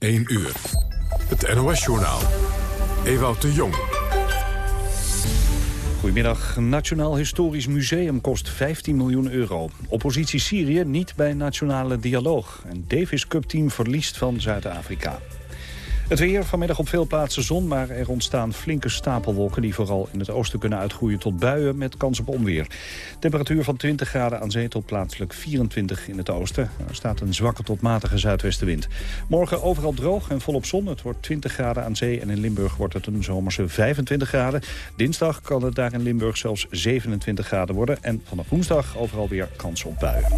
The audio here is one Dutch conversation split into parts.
1 uur. Het NOS-journaal. Ewout de Jong. Goedemiddag. Nationaal Historisch Museum kost 15 miljoen euro. Oppositie Syrië niet bij nationale dialoog. En Davis Cup team verliest van Zuid-Afrika. Het weer, vanmiddag op veel plaatsen zon, maar er ontstaan flinke stapelwolken... die vooral in het oosten kunnen uitgroeien tot buien met kans op onweer. Temperatuur van 20 graden aan zee tot plaatselijk 24 in het oosten. Er staat een zwakke tot matige zuidwestenwind. Morgen overal droog en volop zon. Het wordt 20 graden aan zee en in Limburg wordt het een zomerse 25 graden. Dinsdag kan het daar in Limburg zelfs 27 graden worden. En vanaf woensdag overal weer kans op buien.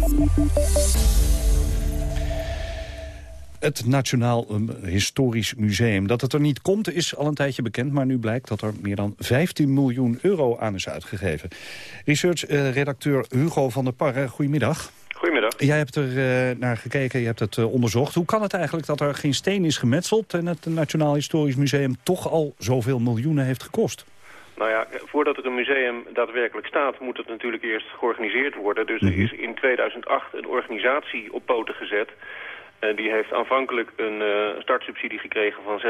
Het Nationaal um, Historisch Museum. Dat het er niet komt is al een tijdje bekend... maar nu blijkt dat er meer dan 15 miljoen euro aan is uitgegeven. Research-redacteur Hugo van der Parre, goedemiddag. Goedemiddag. Jij hebt er uh, naar gekeken, je hebt het uh, onderzocht. Hoe kan het eigenlijk dat er geen steen is gemetseld... en het Nationaal Historisch Museum toch al zoveel miljoenen heeft gekost? Nou ja, voordat er een museum daadwerkelijk staat... moet het natuurlijk eerst georganiseerd worden. Dus mm -hmm. er is in 2008 een organisatie op poten gezet... Die heeft aanvankelijk een uh, startsubsidie gekregen van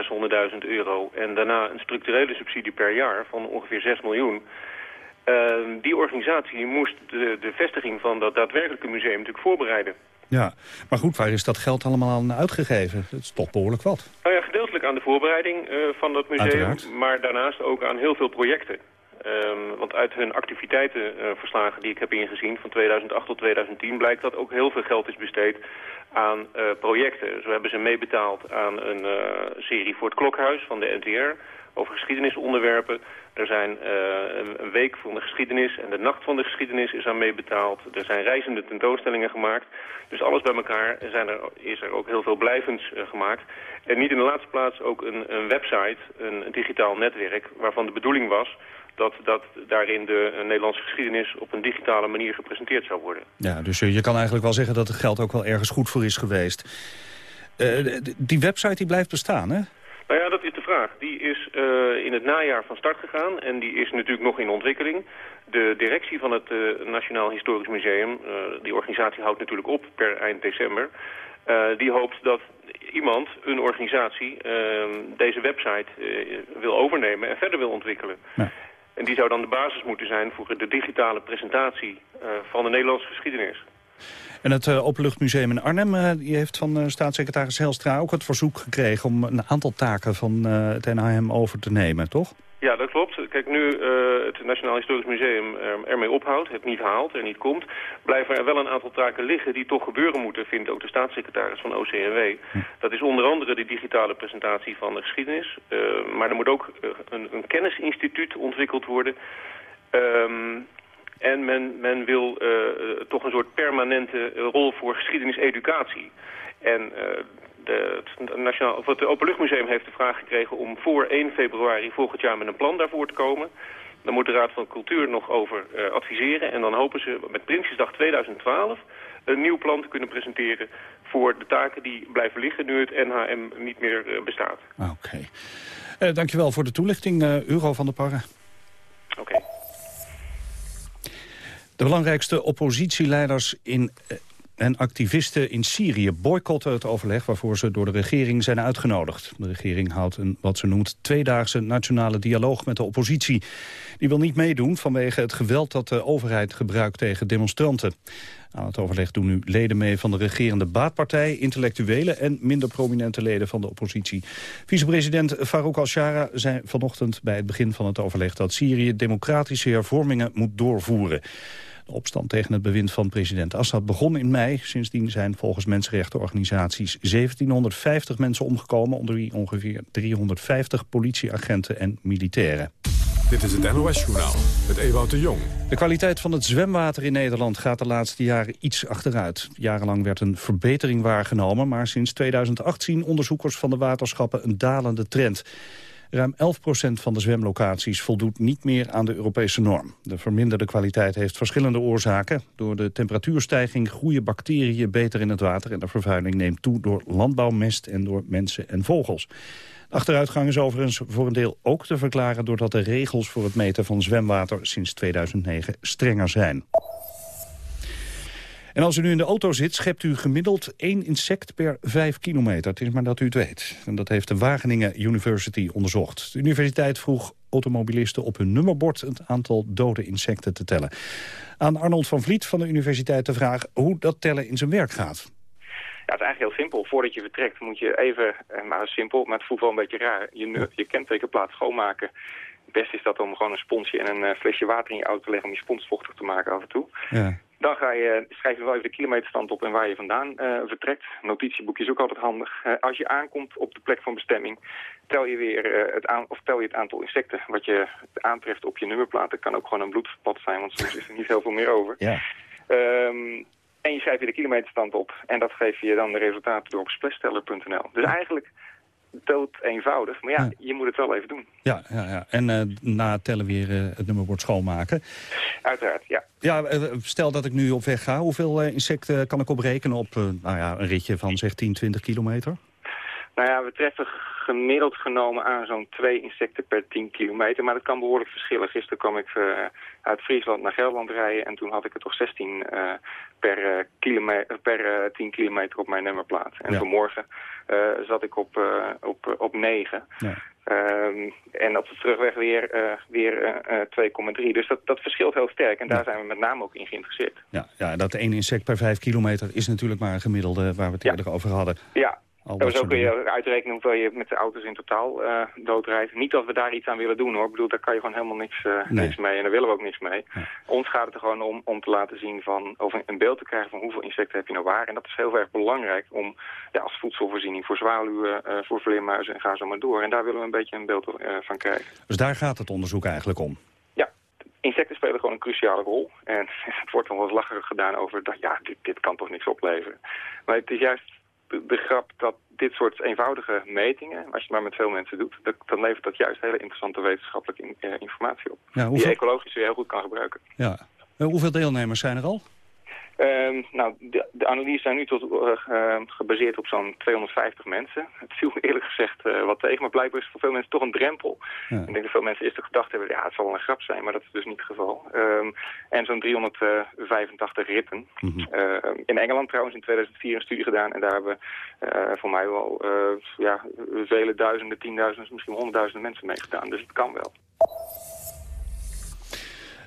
600.000 euro... en daarna een structurele subsidie per jaar van ongeveer 6 miljoen. Uh, die organisatie moest de, de vestiging van dat daadwerkelijke museum natuurlijk voorbereiden. Ja, maar goed, waar is dat geld allemaal aan uitgegeven? Dat is toch behoorlijk wat. Nou ja, gedeeltelijk aan de voorbereiding van dat museum... Uiteraard. maar daarnaast ook aan heel veel projecten. Um, want uit hun activiteitenverslagen die ik heb ingezien van 2008 tot 2010 blijkt dat ook heel veel geld is besteed aan uh, projecten. Zo hebben ze meebetaald aan een uh, serie voor het Klokhuis van de NTR over geschiedenisonderwerpen. Er zijn een week van de geschiedenis en de nacht van de geschiedenis is aan meebetaald. Er zijn reizende tentoonstellingen gemaakt. Dus alles bij elkaar zijn er, is er ook heel veel blijvends gemaakt. En niet in de laatste plaats ook een, een website, een digitaal netwerk... waarvan de bedoeling was dat, dat daarin de Nederlandse geschiedenis op een digitale manier gepresenteerd zou worden. Ja, dus je kan eigenlijk wel zeggen dat het geld ook wel ergens goed voor is geweest. Uh, die website die blijft bestaan, hè? Nou ja, dat is de vraag. Die is uh, in het najaar van start gegaan en die is natuurlijk nog in ontwikkeling. De directie van het uh, Nationaal Historisch Museum, die organisatie houdt natuurlijk op per eind december... die hoopt dat iemand, een organisatie, deze website wil overnemen en verder wil ontwikkelen. Ja. En die zou dan de basis moeten zijn voor de digitale presentatie uh, van de Nederlandse geschiedenis. En het uh, in Arnhem uh, die heeft van staatssecretaris Helstra ook het verzoek gekregen... om een aantal taken van het NHM over te nemen, toch? Ja, dat klopt. Kijk, nu uh, het Nationaal Historisch Museum er, ermee ophoudt, het niet haalt, er niet komt, blijven er wel een aantal taken liggen die toch gebeuren moeten, vindt ook de staatssecretaris van OCMW. Hm. Dat is onder andere de digitale presentatie van de geschiedenis, uh, maar er moet ook uh, een, een, kennisinstituut ontwikkeld worden. Um, en men, men wil toch een soort permanente rol voor geschiedeniseducatie. En de, het, Nationaal, of het Openluchtmuseum heeft de vraag gekregen om voor 1 februari volgend jaar met een plan daarvoor te komen. Daar moet de Raad van Cultuur nog over uh, adviseren. En dan hopen ze met Prinsjesdag 2012 een nieuw plan te kunnen presenteren voor de taken die blijven liggen nu het NHM niet meer uh, bestaat. Oké. Okay. Uh, dankjewel voor de toelichting, Hugo van der Parre. Oké. Okay. De belangrijkste oppositieleiders in en activisten in Syrië boycotten het overleg waarvoor ze door de regering zijn uitgenodigd. De regering houdt een wat ze noemt tweedaagse nationale dialoog met de oppositie. Die wil niet meedoen vanwege het geweld dat de overheid gebruikt tegen demonstranten. Aan het overleg doen nu leden mee van de regerende baatpartij, intellectuelen en minder prominente leden van de oppositie. Vicepresident Farouk al-Shara zei vanochtend bij het begin van het overleg dat Syrië democratische hervormingen moet doorvoeren. De opstand tegen het bewind van president Assad begon in mei. Sindsdien zijn volgens mensenrechtenorganisaties 1750 mensen omgekomen... onder wie ongeveer 350 politieagenten en militairen. Dit is het NOS-journaal met Ewout de Jong. De kwaliteit van het zwemwater in Nederland gaat de laatste jaren iets achteruit. Jarenlang werd een verbetering waargenomen... maar sinds 2008 zien onderzoekers van de waterschappen een dalende trend. Ruim 11% van de zwemlocaties voldoet niet meer aan de Europese norm. De verminderde kwaliteit heeft verschillende oorzaken. Door de temperatuurstijging groeien bacteriën beter in het water... en de vervuiling neemt toe door landbouwmest en door mensen en vogels. De achteruitgang is overigens voor een deel ook te verklaren... doordat de regels voor het meten van zwemwater sinds 2009 strenger zijn. En als u nu in de auto zit, schept u gemiddeld één insect per vijf kilometer. Het is maar dat u het weet. En dat heeft de Wageningen University onderzocht. De universiteit vroeg automobilisten op hun nummerbord... het aantal dode insecten te tellen. Aan Arnold van Vliet van de universiteit de vraag... hoe dat tellen in zijn werk gaat. Ja, het is eigenlijk heel simpel. Voordat je vertrekt moet je even, eh, maar simpel, maar het voelt wel een beetje raar, je, je kentekenplaat schoonmaken. Het beste is dat om gewoon een sponsje en een eh, flesje water in je auto te leggen om je spons vochtig te maken af en toe. Ja. Dan ga je, schrijf je wel even de kilometerstand op en waar je vandaan uh, vertrekt. Notitieboekje is ook altijd handig. Uh, als je aankomt op de plek van bestemming, tel je weer uh, het, aan, of tel je het aantal insecten wat je aantreft op je nummerplaat. Dat kan ook gewoon een bloedpad zijn, want soms is er niet heel veel meer over. Ja. Um, en je schrijft je de kilometerstand op. En dat geef je dan de resultaten door op splashteller.nl. Dus eigenlijk dood eenvoudig. Maar ja, je moet het wel even doen. Ja, ja, ja. en uh, na tellen weer uh, het nummerbord schoonmaken. Uiteraard, ja. Ja, uh, stel dat ik nu op weg ga. Hoeveel insecten kan ik oprekenen op nou ja, een ritje van zeg 10, 20 kilometer? Nou ja, we treffen gemiddeld genomen aan zo'n twee insecten per 10 kilometer. Maar dat kan behoorlijk verschillen. Gisteren kwam ik uh, uit Friesland naar Gelderland rijden... en toen had ik er toch 16 uh, per, uh, kilometer, per 10 kilometer op mijn nummerplaat. En ja. vanmorgen zat ik op, op, op 9. Ja. Um, en op de terugweg weer, weer 2,3. Dus dat, dat verschilt heel sterk. En daar ja. zijn we met name ook in geïnteresseerd. Ja, ja, dat één insect per 5 kilometer is natuurlijk maar een gemiddelde... waar we het eerder over hadden. Ja, dat zo kun je uitrekenen hoeveel je met de auto's in totaal uh, doodrijdt. Niet dat we daar iets aan willen doen hoor. Ik bedoel, daar kan je gewoon helemaal niks, uh, nee. niks mee. En daar willen we ook niks mee. Ons gaat het er gewoon om om te laten zien van, of een beeld te krijgen van hoeveel insecten heb je nou waar. En dat is heel erg belangrijk om ja, als voedselvoorziening voor zwaluwen, uh, voor vleermuizen en ga zo maar door. En daar willen we een beetje een beeld van krijgen. Dus daar gaat het onderzoek eigenlijk om? Ja, insecten spelen gewoon een cruciale rol. En het wordt dan wel eens lacherig gedaan over dat ja, dit, dit kan toch niks opleveren. Maar het is juist de grap dat dit soort eenvoudige metingen, als je het maar met veel mensen doet, dat, dan levert dat juist hele interessante wetenschappelijke in, uh, informatie op. Ja, hoeveel... Die ecologisch weer heel goed kan gebruiken. Ja. En hoeveel deelnemers zijn er al? Uh, nou, de, de analyse zijn nu tot, uh, gebaseerd op zo'n 250 mensen. Het viel me eerlijk gezegd uh, wat tegen, maar blijkbaar is het voor veel mensen toch een drempel. Ja. Ik denk dat veel mensen eerst gedacht hebben, ja, het zal wel een grap zijn, maar dat is dus niet het geval. Um, en zo'n 385 ritten. Mm -hmm. in Engeland trouwens in 2004 een studie gedaan en daar hebben voor mij wel ja, vele duizenden, tienduizenden, misschien honderdduizenden mensen meegedaan. Dus het kan wel.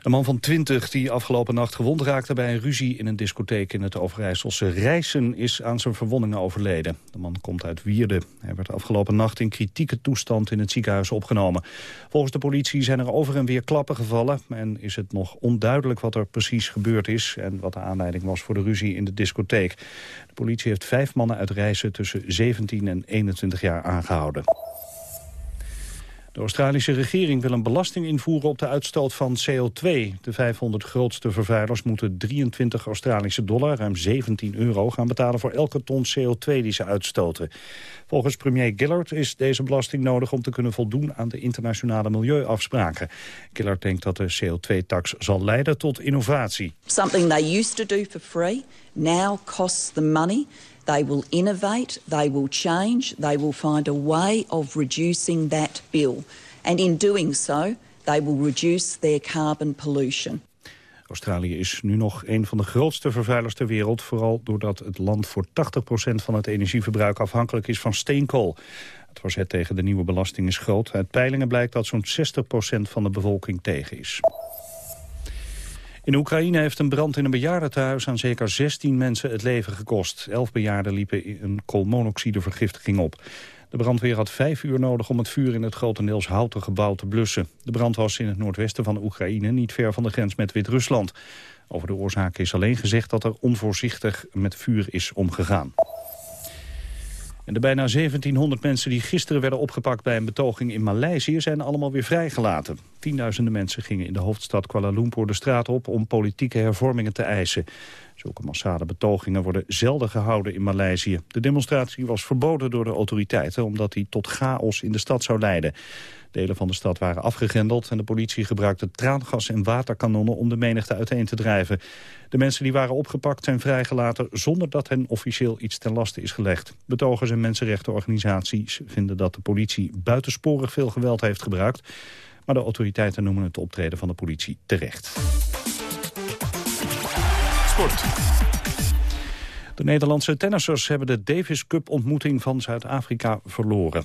Een man van 20 die afgelopen nacht gewond raakte bij een ruzie in een discotheek in het Overijsselse Rijssen is aan zijn verwondingen overleden. De man komt uit Wierde. Hij werd afgelopen nacht in kritieke toestand in het ziekenhuis opgenomen. Volgens de politie zijn er over en weer klappen gevallen en is het nog onduidelijk wat er precies gebeurd is en wat de aanleiding was voor de ruzie in de discotheek. De politie heeft vijf mannen uit Rijssen tussen 17 en 21 jaar aangehouden. De Australische regering wil een belasting invoeren op de uitstoot van CO2. De 500 grootste vervuilers moeten 23 Australische dollar, ruim 17 euro, gaan betalen voor elke ton CO2 die ze uitstoten. Volgens premier Gillard is deze belasting nodig om te kunnen voldoen aan de internationale milieuafspraken. Gillard denkt dat de CO2-tax zal leiden tot innovatie. Something they used to do for free now costs the money. They will innovate, they will change, they will find a way of reducing that bill. And in doing so, they will reduce their carbon pollution. Australië is nu nog een van de grootste vervuilers ter wereld... vooral doordat het land voor 80% van het energieverbruik afhankelijk is van steenkool. Het verzet tegen de nieuwe belasting is groot. Uit peilingen blijkt dat zo'n 60% van de bevolking tegen is. In Oekraïne heeft een brand in een bejaardentehuis aan zeker 16 mensen het leven gekost. Elf bejaarden liepen een koolmonoxidevergiftiging op. De brandweer had vijf uur nodig om het vuur in het grotendeels houten gebouw te blussen. De brand was in het noordwesten van Oekraïne, niet ver van de grens met Wit-Rusland. Over de oorzaak is alleen gezegd dat er onvoorzichtig met vuur is omgegaan. De bijna 1700 mensen die gisteren werden opgepakt bij een betoging in Maleisië zijn allemaal weer vrijgelaten. Tienduizenden mensen gingen in de hoofdstad Kuala Lumpur de straat op om politieke hervormingen te eisen. Zulke massale betogingen worden zelden gehouden in Maleisië. De demonstratie was verboden door de autoriteiten omdat die tot chaos in de stad zou leiden. Delen van de stad waren afgegrendeld en de politie gebruikte traangas en waterkanonnen om de menigte uiteen te drijven. De mensen die waren opgepakt zijn vrijgelaten zonder dat hen officieel iets ten laste is gelegd. Betogers en mensenrechtenorganisaties vinden dat de politie buitensporig veel geweld heeft gebruikt. Maar de autoriteiten noemen het optreden van de politie terecht. De Nederlandse tennissers hebben de Davis Cup ontmoeting van Zuid-Afrika verloren.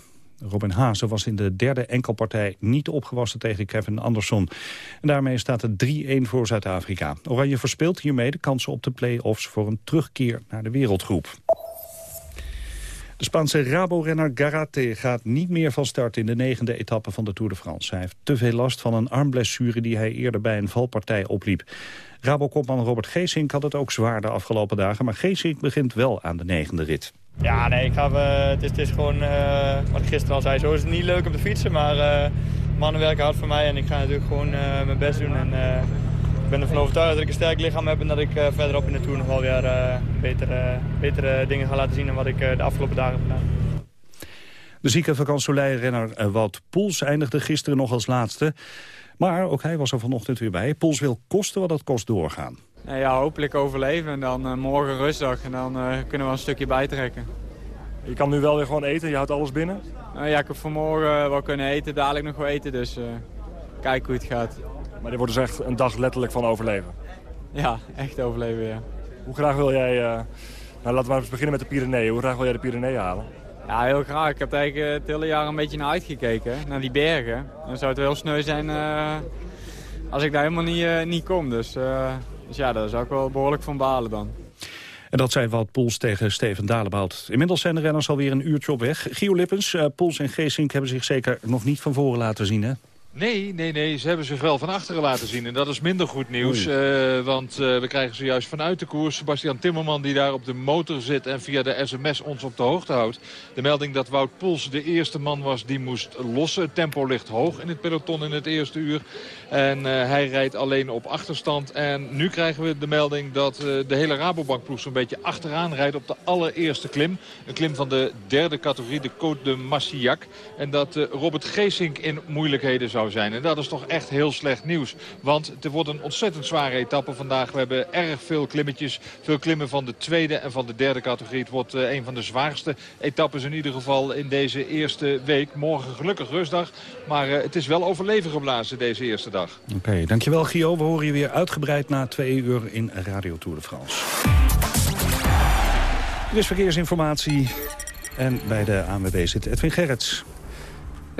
Robin Haase was in de derde enkelpartij niet opgewassen tegen Kevin Anderson. En daarmee staat het 3-1 voor Zuid-Afrika. Oranje verspeelt hiermee de kansen op de play-offs voor een terugkeer naar de wereldgroep. De Spaanse Rabo-renner Garate gaat niet meer van start in de negende etappe van de Tour de France. Hij heeft te veel last van een armblessure die hij eerder bij een valpartij opliep. Rabo-kopman Robert Geesink had het ook zwaar de afgelopen dagen, maar Geesink begint wel aan de negende rit. Ja, nee, ik ga, uh, het, is, het is gewoon, uh, wat ik gisteren al zei, zo is het niet leuk om te fietsen, maar uh, mannen werken hard voor mij en ik ga natuurlijk gewoon mijn best doen. En, ik ben ervan overtuigd dat ik een sterk lichaam heb en dat ik verderop in de Tour nog wel weer betere, betere dingen ga laten zien dan wat ik de afgelopen dagen heb gedaan. De zieke vakantsouleirenner Wout Poels eindigde gisteren nog als laatste. Maar ook hij was er vanochtend weer bij. Poels wil kosten wat het kost doorgaan. Ja, hopelijk overleven en dan uh, morgen rustdag en dan uh, kunnen we een stukje bijtrekken. Je kan nu wel weer gewoon eten, je houdt alles binnen? Uh, ja, ik heb vanmorgen wel kunnen eten, dadelijk nog wel eten, dus kijk hoe het gaat. Maar dit wordt dus echt een dag letterlijk van overleven? Ja, echt overleven, ja. Hoe graag wil jij, nou laten we eens beginnen met de Pyreneeën, hoe graag wil jij de Pyreneeën halen? Ja, heel graag. Ik heb eigenlijk het hele jaar een beetje naar uitgekeken, naar die bergen. Dan zou het wel sneu zijn als ik daar helemaal niet, niet kom, dus... Dus ja, daar zou ik wel behoorlijk van balen dan. En dat zei Wout Poels tegen Steven Dalebout. Inmiddels zijn de renners alweer een uurtje op weg. Gio Lippens, Poels en Geesink hebben zich zeker nog niet van voren laten zien, hè? Nee, nee, nee. Ze hebben zich wel van achteren laten zien. En dat is minder goed nieuws. Uh, want uh, we krijgen zojuist vanuit de koers Sebastian Timmerman die daar op de motor zit en via de sms ons op de hoogte houdt. De melding dat Wout Poels de eerste man was die moest lossen. Het tempo ligt hoog in het peloton in het eerste uur. En uh, hij rijdt alleen op achterstand. En nu krijgen we de melding dat de hele Rabobankploeg zo'n beetje achteraan rijdt op de allereerste klim. Een klim van de derde categorie, de Côte de Massillac. En dat Robert Geesink in moeilijkheden zou zijn. En dat is toch echt heel slecht nieuws. Want het wordt een ontzettend zware etappe vandaag. We hebben erg veel klimmetjes. Veel klimmen van de tweede en van de derde categorie. Het wordt uh, een van de zwaarste etappes in ieder geval in deze eerste week. Morgen gelukkig rustdag. Maar uh, het is wel overleven geblazen deze eerste dag. Oké, dankjewel Gio. We horen je weer uitgebreid na twee uur in Radio Tour de France. Er is verkeersinformatie. En bij de ANWB zit Edwin Gerrits.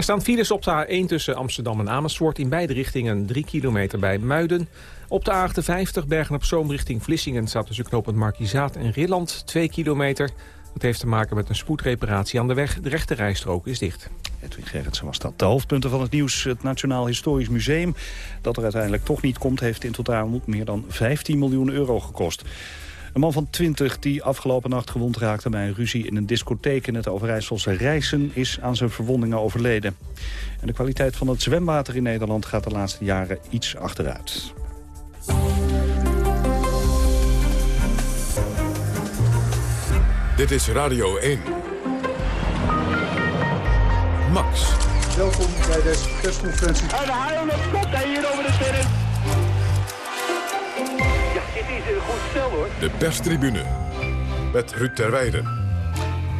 Er staan files op de A1 tussen Amsterdam en Amersfoort... in beide richtingen 3 kilometer bij Muiden. Op de A58 Bergen-op-Zoom richting Vlissingen... staat tussen knooppunt Markizaat en Rilland 2 kilometer. Dat heeft te maken met een spoedreparatie aan de weg. De rechte rijstrook is dicht. Edwin Gerritsen was dat. De hoofdpunten van het nieuws. Het Nationaal Historisch Museum, dat er uiteindelijk toch niet komt... heeft in totaal meer dan 15 miljoen euro gekost. Een man van 20 die afgelopen nacht gewond raakte bij een ruzie in een discotheek in het Overijsselse Rijssen is aan zijn verwondingen overleden. En de kwaliteit van het zwemwater in Nederland gaat de laatste jaren iets achteruit. Dit is Radio 1. Max. Welkom bij deze persconferentie. En de haal komt hij hier over de sterren. Dit is een goed stel hoor. De perstribune met Ruud Terweijden.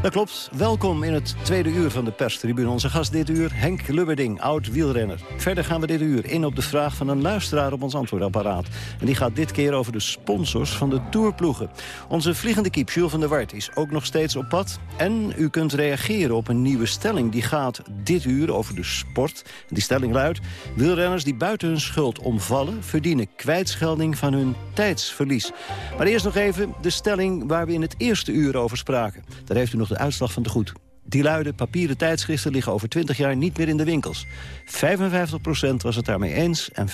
Dat klopt. Welkom in het tweede uur van de perstribune. Onze gast dit uur, Henk Lubberding, oud-wielrenner. Verder gaan we dit uur in op de vraag van een luisteraar op ons antwoordapparaat. En die gaat dit keer over de sponsors van de tourploegen. Onze vliegende kiep, Jules van der Wart, is ook nog steeds op pad. En u kunt reageren op een nieuwe stelling. Die gaat dit uur over de sport. Die stelling luidt... wielrenners die buiten hun schuld omvallen... verdienen kwijtschelding van hun tijdsverlies. Maar eerst nog even de stelling waar we in het eerste uur over spraken. Daar heeft u nog de uitslag van de goed. Die luiden, papieren tijdschriften liggen over 20 jaar niet meer in de winkels. 55% was het daarmee eens en 45%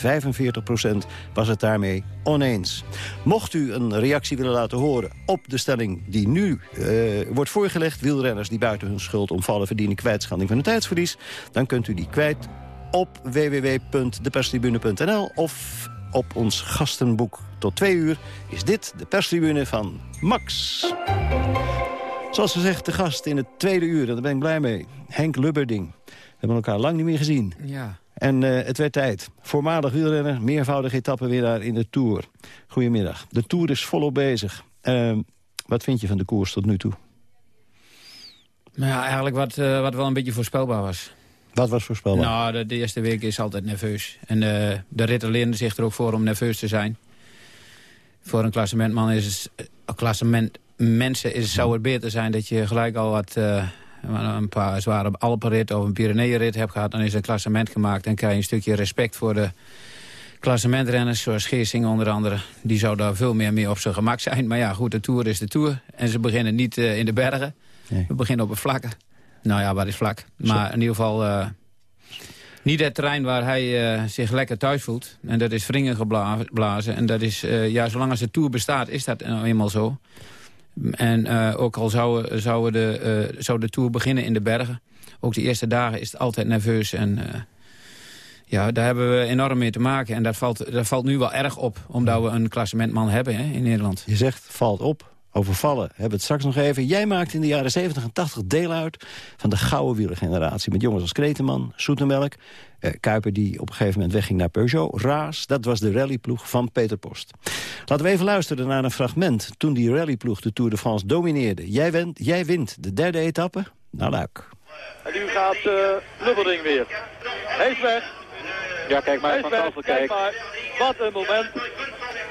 was het daarmee oneens. Mocht u een reactie willen laten horen op de stelling die nu uh, wordt voorgelegd... wielrenners die buiten hun schuld omvallen verdienen kwijtschanding van hun tijdsverlies... dan kunt u die kwijt op www.deperstribune.nl of op ons gastenboek. Tot twee uur is dit de perstribune van Max. Zoals gezegd, de gast in het tweede uur, daar ben ik blij mee. Henk Lubberding. We hebben elkaar lang niet meer gezien. Ja. En uh, het werd tijd. Voormalig wielrenner, meervoudig etappenwinnaar in de Tour. Goedemiddag. De Tour is volop bezig. Uh, wat vind je van de koers tot nu toe? Nou ja, eigenlijk wat, uh, wat wel een beetje voorspelbaar was. Wat was voorspelbaar? Nou, de, de eerste week is altijd nerveus. En de, de ritten leren zich er ook voor om nerveus te zijn. Voor een klassementman is het, een klassement mensen is, zou het beter zijn dat je gelijk al wat... eh, een paar zware Alpenrit of een Pyreneeënrit hebt gehad... dan is een klassement gemaakt. Dan krijg je een stukje respect voor de klassementrenners... zoals Geersing onder andere. Die zou daar veel meer mee op zijn gemak zijn. Maar ja, goed, de Tour is de Tour. En ze beginnen niet eh, in de bergen. We beginnen op een vlakke. Nou ja, wat is vlak? Maar in ieder geval... eh, niet het terrein waar hij zich lekker thuis voelt. En dat is wringen geblazen. En dat is, ja, zolang als de Tour bestaat, is dat nou eenmaal zo. En eh, ook al zou, zou, de, eh, zou de Tour beginnen in de bergen... ook de eerste dagen is het altijd nerveus. En eh, ja, daar hebben we enorm mee te maken. En dat valt, dat valt nu wel erg op, omdat we een klassementman hebben hè, in Nederland. Je zegt, valt op. Over vallen hebben we het straks nog even. Jij maakt in de jaren 70 en 80 deel uit van de gouden wielergeneratie. Met jongens als Kreteman, Soetemelk, eh, Kuiper die op een gegeven moment wegging naar Peugeot. Raas, dat was de rallyploeg van Peter Post. Laten we even luisteren naar een fragment toen die rallyploeg de Tour de France domineerde. Jij, wint, jij wint de derde etappe naar Luik. En nu gaat uh, Lubberding weer. Hij is weg. Ja, kijk maar van weg. tafel Kijk kijken. maar. Wat een moment.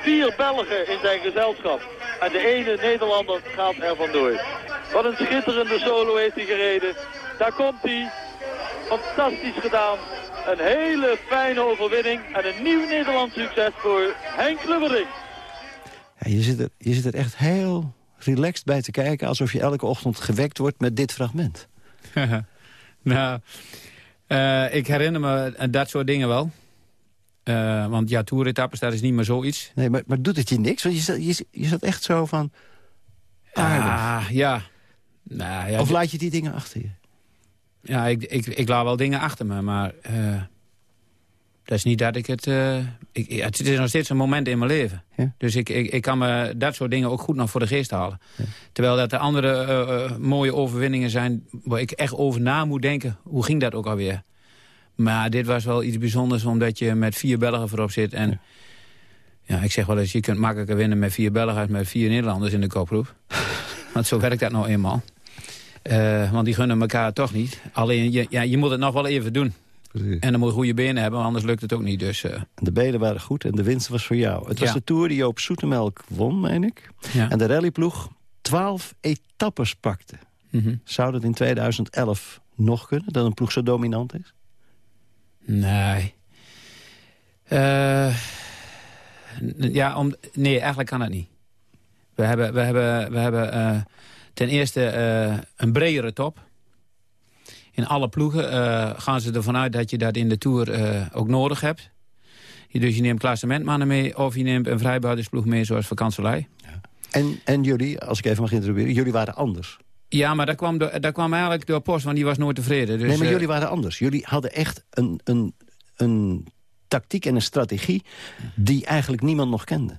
Vier Belgen in zijn gezelschap. En de ene Nederlander gaat er vandoor. Wat een schitterende solo heeft hij gereden. Daar komt hij. Fantastisch gedaan. Een hele fijne overwinning. En een nieuw Nederlands succes voor Henk Lubberding. Ja, je, zit er, je zit er echt heel relaxed bij te kijken... alsof je elke ochtend gewekt wordt met dit fragment. nou, eh, ik herinner me dat soort dingen wel. Eh, want ja, toeretappes, dat is niet meer zoiets. Nee, maar, maar doet het je niks? Want je zat, je, je zat echt zo van... aardig. Ah, ja. Nou, ja. of laat je die dingen achter je? Ja, ik, ik, ik laat wel dingen achter me, maar... eh, dat is niet dat ik het... eh, ik, het is nog steeds een moment in mijn leven. Ja. Dus ik, ik, ik kan me dat soort dingen ook goed nog voor de geest halen. Terwijl dat er andere mooie overwinningen zijn... waar ik echt over na moet denken. Hoe ging dat ook alweer? Maar dit was wel iets bijzonders... omdat je met vier Belgen voorop zit. En ja. ik zeg wel eens... je kunt makkelijker winnen met vier Belgen... als met vier Nederlanders in de koproep. Want zo werkt dat nou eenmaal. Eh, want die gunnen elkaar toch niet. Alleen, je, ja, je moet het nog wel even doen. En dan moet je goede benen hebben, anders lukt het ook niet. Dus, eh, De benen waren goed en de winst was voor jou. Het was Ja. de Tour die Joop Zoetemelk won, meen ik. Ja. En de rallyploeg 12 etappes pakte. mhm. Zou dat in 2011 nog kunnen, dat een ploeg zo dominant is? Nee. Eh, ja, om, nee, eigenlijk kan het niet. We hebben, we hebben, we hebben eh, ten eerste eh, een bredere top. In alle ploegen gaan ze ervan uit dat je dat in de Tour ook nodig hebt. Dus je neemt klassementmannen mee of je neemt een vrijbuitersploeg mee zoals Vakantselij. En, en jullie, als ik even mag interrogeren, jullie waren anders. Ja, maar dat kwam, door, dat kwam eigenlijk door Post, want die was nooit tevreden. Dus, nee, maar eh, jullie waren anders. Jullie hadden echt een, een, een tactiek en een strategie... die eigenlijk niemand nog kende.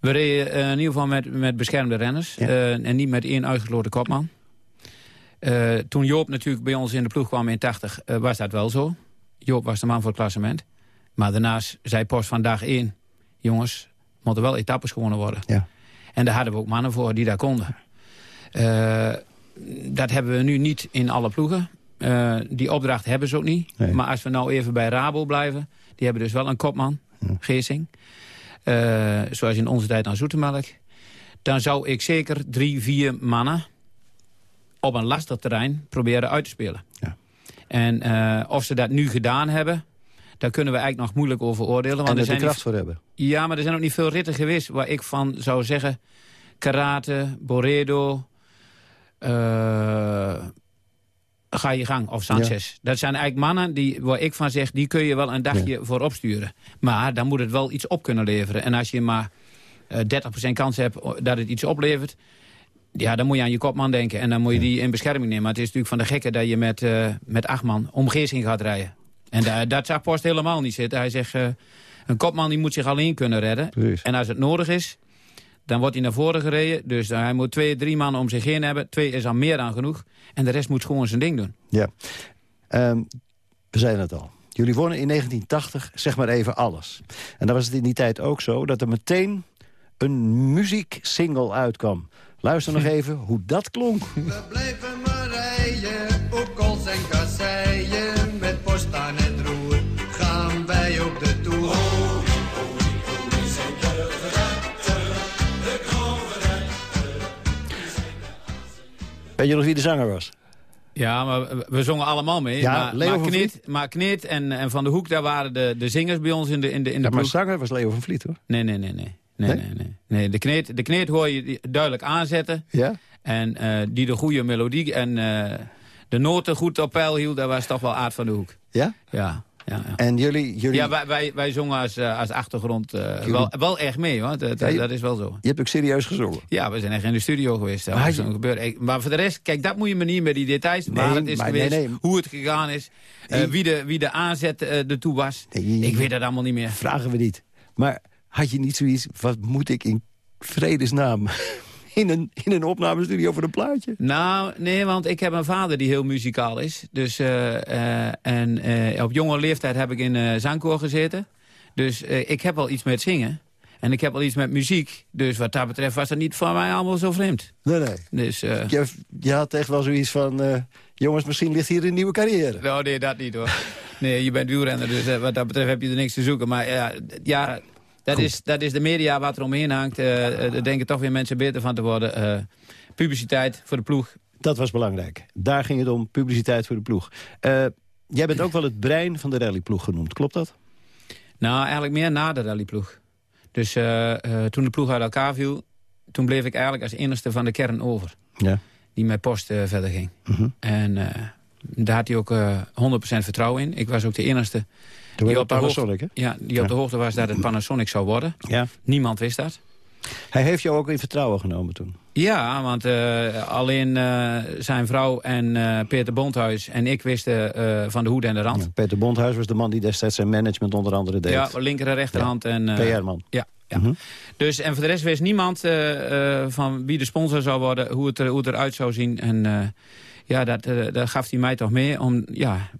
We reden eh, in ieder geval met, met beschermde renners. eh, en niet met één uitgesloten kopman. Toen Joop natuurlijk bij ons in de ploeg kwam in 80, eh, was dat wel zo. Joop was de man voor het klassement. Maar daarnaast zei Post van dag 1... jongens, moeten wel etappes gewonnen worden. Ja. En daar hadden we ook mannen voor die daar konden. Eh, dat hebben we nu niet in alle ploegen. Eh, die opdracht hebben ze ook niet. Maar als we nou even bij Rabo blijven... die hebben dus wel een kopman, Geesing. Eh, zoals in onze tijd aan Zoetemelk. Dan zou ik zeker drie, vier mannen... op een lastig terrein proberen uit te spelen. En eh, of ze dat nu gedaan hebben... daar kunnen we eigenlijk nog moeilijk over oordelen. Want en er zijn kracht niet- voor hebben. ja, maar er zijn ook niet veel ritten geweest waar ik van zou zeggen... Karate, Boredo, ga je gang, of Sanchez. Dat zijn eigenlijk mannen die, waar ik van zeg... die kun je wel een dagje voor opsturen. Maar dan moet het wel iets op kunnen leveren. En als je maar eh 30% kans hebt dat het iets oplevert... ja, dan moet je aan je kopman denken. En dan moet je die in bescherming nemen. Maar het is natuurlijk van de gekke dat je met, eh, met acht man omgeesing gaat rijden. En da- dat zag Post helemaal niet zitten. Hij zegt, eh, een kopman die moet zich alleen kunnen redden. En als het nodig is, dan wordt hij naar voren gereden. Dus hij moet twee, drie man om zich heen hebben. Twee is al meer dan genoeg. En de rest moet gewoon zijn ding doen. Ja. Ehm, we zeiden het al. Jullie wonnen in 1980 zeg maar even alles. En dan was het in die tijd ook zo dat er meteen een muzieksingle uitkwam. Luister nog even hoe dat klonk. Blijven maar rijden op kools en kasseien. Weet je nog wie de zanger was? Ja, maar we- zongen allemaal mee. Ja, maar, Leo maar, van Kneet, maar en, en Van de Hoek, daar waren de, de zingers bij ons in de, in de, in de Ja, maar zanger was Leo van Vliet, hoor. Nee, nee, nee, nee. Nee, Nee? nee, nee. nee de, kneet, de hoor je duidelijk aanzetten. Ja? En eh, die de goede melodie en eh, de noten goed op peil hield, dat was toch wel Aard van de Hoek. Ja? Ja, ja, ja. En jullie... jullie Ja, wij, wij, wij zongen als, eh, als achtergrond eh, Jullie- wel, wel echt mee, hoor. Dat, Ja, je- dat is wel zo. Je hebt ook serieus gezongen. Ja, we zijn echt in de studio geweest. Maar zo'n gebeuren. Ik- maar voor de rest, kijk, dat moet je me niet met die details. Nee, waar het is maar geweest, nee, nee. hoe het gegaan is, eh, wie, de, wie de aanzet eh ertoe was. Nee. Ik weet dat allemaal niet meer. Vragen we niet. Maar had je niet zoiets... Wat moet ik in vredesnaam... In een, in een opnamestudio voor een plaatje? Nou, nee, want ik heb een vader die heel muzikaal is. Dus, eh, eh, en eh, op jonge leeftijd heb ik in eh zangkoor gezeten. Dus ik heb wel iets met zingen. En ik heb wel iets met muziek. Dus wat dat betreft was dat niet voor mij allemaal zo vreemd. Nee, nee. Dus, Je, je had echt wel zoiets van... jongens, misschien ligt hier een nieuwe carrière. Nou, nee, dat niet hoor. Nee, je bent wielrenner, dus wat dat betreft heb je er niks te zoeken. Maar ja, ja dat, is, dat is de media wat er omheen hangt. Eh, eh, Daar denken toch weer mensen beter van te worden. Eh, publiciteit voor de ploeg. Dat was belangrijk. Daar ging het om, publiciteit voor de ploeg. Jij bent ook wel het brein van de rallyploeg genoemd, klopt dat? Nou, eigenlijk meer na de rallyploeg. Dus toen de ploeg uit elkaar viel... toen bleef ik eigenlijk als enigste van de kern over. Ja. Die met post verder ging. Mhm. En daar had hij ook eh 100% vertrouwen in. Ik was ook de enige die op, de Panasonic, hoogte, hè? ja, die op de hoogte was dat het Panasonic zou worden. Ja. Niemand wist dat. Hij heeft jou ook in vertrouwen genomen toen. Ja, want eh, alleen eh, zijn vrouw en eh, Peter Bondhuis en ik wisten eh, van de hoed en de rand. Ja, Peter Bondhuis was de man die destijds zijn management onder andere deed. Ja, linker en rechterhand. En, eh, PR-man. Ja, ja. Mhm. Dus, en voor de rest wist niemand eh, eh, van wie de sponsor zou worden, hoe het, er, hoe het eruit zou zien. En eh, ja, dat, eh, dat gaf hij mij toch mee. Om, ja,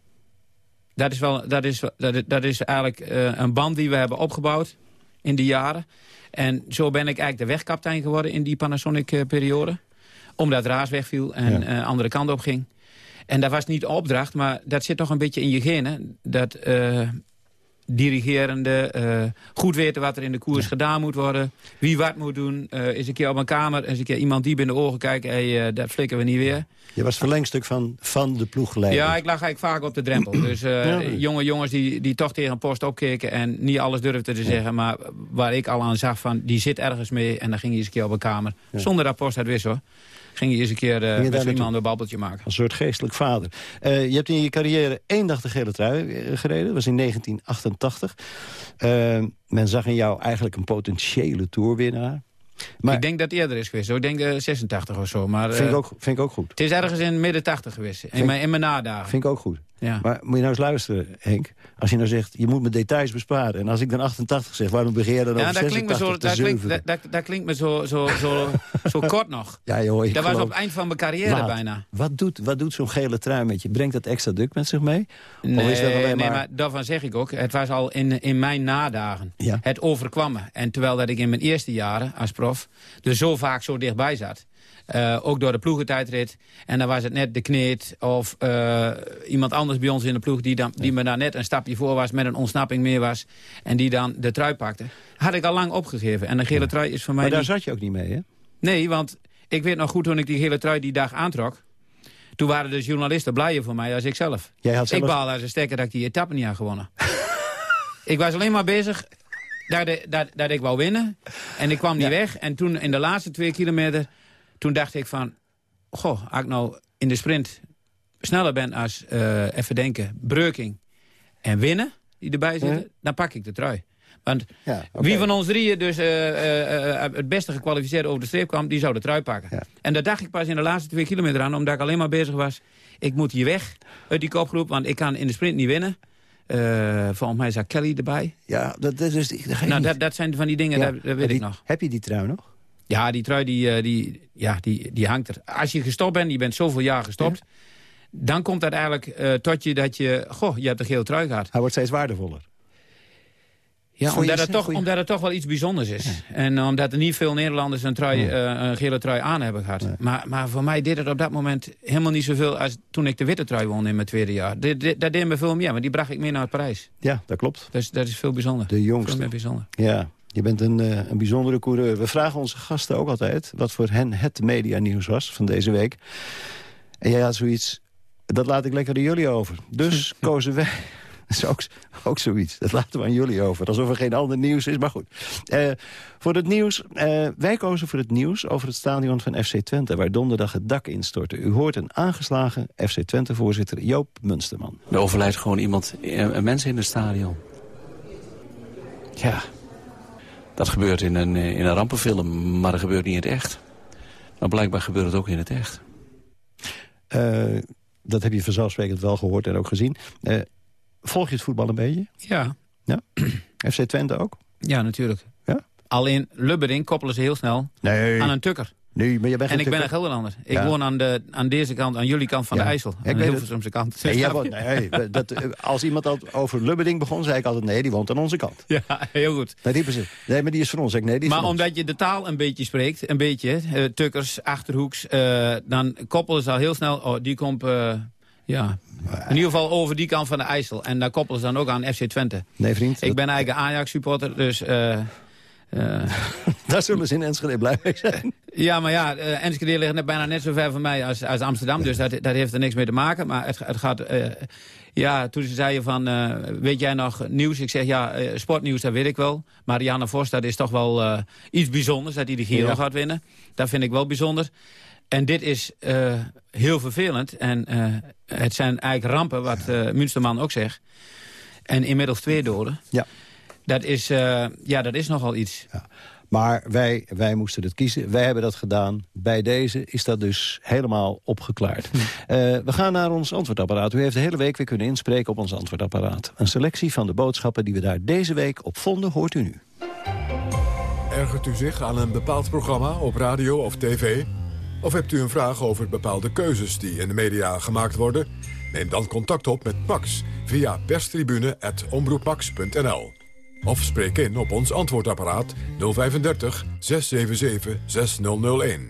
dat, is wel, dat, is, dat, is, dat is eigenlijk eh, een band die we hebben opgebouwd in die jaren. En zo ben ik eigenlijk de wegkaptein geworden in die Panasonic-periode. Omdat Raas wegviel en Ja. eh, andere kant op ging. En dat was niet opdracht, maar dat zit toch een beetje in je genen. Dat eh, dirigerende, eh, goed weten wat er in de koers gedaan moet worden. Wie wat moet doen. eh eens een keer op een kamer, eens een keer iemand diep in de ogen kijken. Hey, eh, dat flikken we niet weer. Je was verlengstuk van, van de ploegleider. Ja, ik lag eigenlijk vaak op de drempel. Dus Ja. jonge jongens die, die toch tegen een post opkeken... en niet alles durfden te zeggen. Maar waar ik al aan zag van, die zit ergens mee... en dan ging hij eens een keer op een kamer. Zonder dat post het wist hoor. Ging hij eens een keer je daar met iemand een babbeltje maken. Een soort geestelijk vader. Eh, je hebt in je carrière één dag de gele trui eh, gereden. Dat was in 1988. Eh, men zag in jou eigenlijk een potentiële toerwinnaar. Maar ik denk dat het eerder is geweest. hoor. Ik denk eh, 86 of zo. Maar, vind, ik ook, vind ik ook goed. Het is ergens in midden 80 geweest. In, Vind- mijn, in mijn nadagen. Vind ik ook goed. Ja. Maar moet je nou eens luisteren, Henk. Als je nou zegt, je moet me details besparen. En als ik dan 88 zeg, waarom begin je dan Ja, over dat klinkt me 86 zo, dat klinkt, dat, klinkt me zo, zo, zo, zo kort nog. Ja, joh, ik Dat was op het eind van mijn carrière Laat. bijna. Wat doet, wat doet zo'n gele trui met je? Brengt dat extra druk met zich mee? Nee, of is dat alleen nee, maar... maar daarvan zeg ik ook. Het was al in, in mijn nadagen. Ja. Het overkwam me. En terwijl dat ik in mijn eerste jaren als prof... er zo vaak zo dichtbij zat. Eh, ook door de ploegentijdrit. En dan was het net de kneet of eh, iemand anders bij ons in de ploeg... Die, dan, die me daar net een stapje voor was, met een ontsnapping meer was... en die dan de trui pakte. Had ik al lang opgegeven. En de gele trui is voor mij Maar daar niet- zat je ook niet mee, hè? Nee, want ik weet nog goed toen ik die gele trui die dag aantrok... toen waren de journalisten blijer voor mij als ik zelf. Jij had zelf... Ik baalde als een stekker dat ik die etappe niet had gewonnen. ik was alleen maar bezig dat, dat, dat ik wou winnen. En ik kwam niet weg. En toen in de laatste twee kilometer... toen dacht ik van... Goh, als ik nou in de sprint sneller ben als, eh, even denken, Breuking en winnen... die erbij zitten, dan pak ik de trui. Want Ja, wie van ons drieën dus eh, eh, het beste gekwalificeerd over de streep kwam... die zou de trui pakken. Ja. En dat dacht ik pas in de laatste twee kilometer aan... omdat ik alleen maar bezig was... ik moet hier weg uit die kopgroep... want ik kan in de sprint niet winnen. Volgens mij zat Kelly erbij. Ja, dat, dat is... Dat Nou, dat, dat zijn van die dingen, Ja, dat, dat weet ik nog. Heb je die trui nog? Ja, die trui die, eh, die, ja, die, die hangt er. Als je gestopt bent, je bent zoveel jaar gestopt... dan komt dat eigenlijk eh, tot je dat je... Goh, je hebt de gele trui gehad. Hij wordt steeds waardevoller. Ja, omdat, het toch, omdat het toch wel iets bijzonders is. En omdat er niet veel Nederlanders een, trui, eh, een gele trui aan hebben gehad. Maar, maar voor mij deed het op dat moment helemaal niet zoveel... als toen ik de witte trui won in mijn tweede jaar. Dat deed me veel meer, want die bracht ik mee naar Parijs. Ja, dat klopt. Dus dat is veel bijzonder. De jongste. Veel meer bijzonder. Ja, Je bent een, eh, een bijzondere coureur. We vragen onze gasten ook altijd wat voor hen het medianieuws was van deze week. En jij had zoiets, dat laat ik lekker aan jullie over. Dus kozen wij... Dat is ook, ook zoiets. Dat laten we aan jullie over. Alsof er geen ander nieuws is, maar goed. Eh, voor het nieuws, eh, wij kozen voor het nieuws over het stadion van FC Twente... waar donderdag het dak instortte. U hoort een aangeslagen FC Twente-voorzitter Joop Munsterman. Er overlijdt gewoon iemand, een mens in het stadion. Ja, dat gebeurt in een, in een rampenfilm, maar dat gebeurt niet in het echt. Maar blijkbaar gebeurt het ook in het echt. Uh, dat heb je vanzelfsprekend wel gehoord en ook gezien. Uh, volg je het voetbal een beetje? Ja. ja? FC Twente ook? Ja, natuurlijk. Ja? Al in Lubberding koppelen ze heel snel nee. aan een tukker. Maar je bent en ik ben een Gelderlander. Ik ja. woon aan, de, aan deze kant, aan jullie kant van ja. de IJssel. Aan ik de Hilversumse kant. Nee, ja, nee, dat, als iemand al over Lubberding begon, zei ik altijd... nee, die woont aan onze kant. Ja, heel goed. Nee, die, nee maar die is van ons. Ik, nee, die maar omdat ons. je de taal een beetje spreekt, een beetje... Uh, tukkers, Achterhoeks, uh, dan koppelen ze al heel snel... oh, die komt... Uh, ja, in ieder geval over die kant van de IJssel. En daar koppelen ze dan ook aan FC Twente. Nee, vriend. Ik ben eigenlijk een Ajax-supporter, dus... Uh, daar zullen ze in Enschede blij mee zijn. Ja, maar ja, uh, Enschede ligt net bijna net zo ver van mij als, als Amsterdam. Dus dat, dat heeft er niks mee te maken. Maar het, het gaat... Uh, ja, toen ze zeiden van, uh, weet jij nog nieuws? Ik zeg, ja, sportnieuws, dat weet ik wel. Marianne Vos, dat is toch wel iets bijzonders dat hij de Giro ja. gaat winnen. Dat vind ik wel bijzonder. En dit is heel vervelend. En het zijn eigenlijk rampen, wat Münsterman ook zegt. En inmiddels twee doden. Ja. Dat is, ja, dat is nogal iets. Ja. Maar wij, wij moesten het kiezen. Wij hebben dat gedaan. Bij deze is dat dus helemaal opgeklaard. Uh, we gaan naar ons antwoordapparaat. U heeft de hele week weer kunnen inspreken op ons antwoordapparaat. Een selectie van de boodschappen die we daar deze week op vonden, hoort u nu. Ergert u zich aan een bepaald programma op radio of tv? Of hebt u een vraag over bepaalde keuzes die in de media gemaakt worden? Neem dan contact op met Max via perstribune.omroepmax.nl. Of spreek in op ons antwoordapparaat 035 677 6001.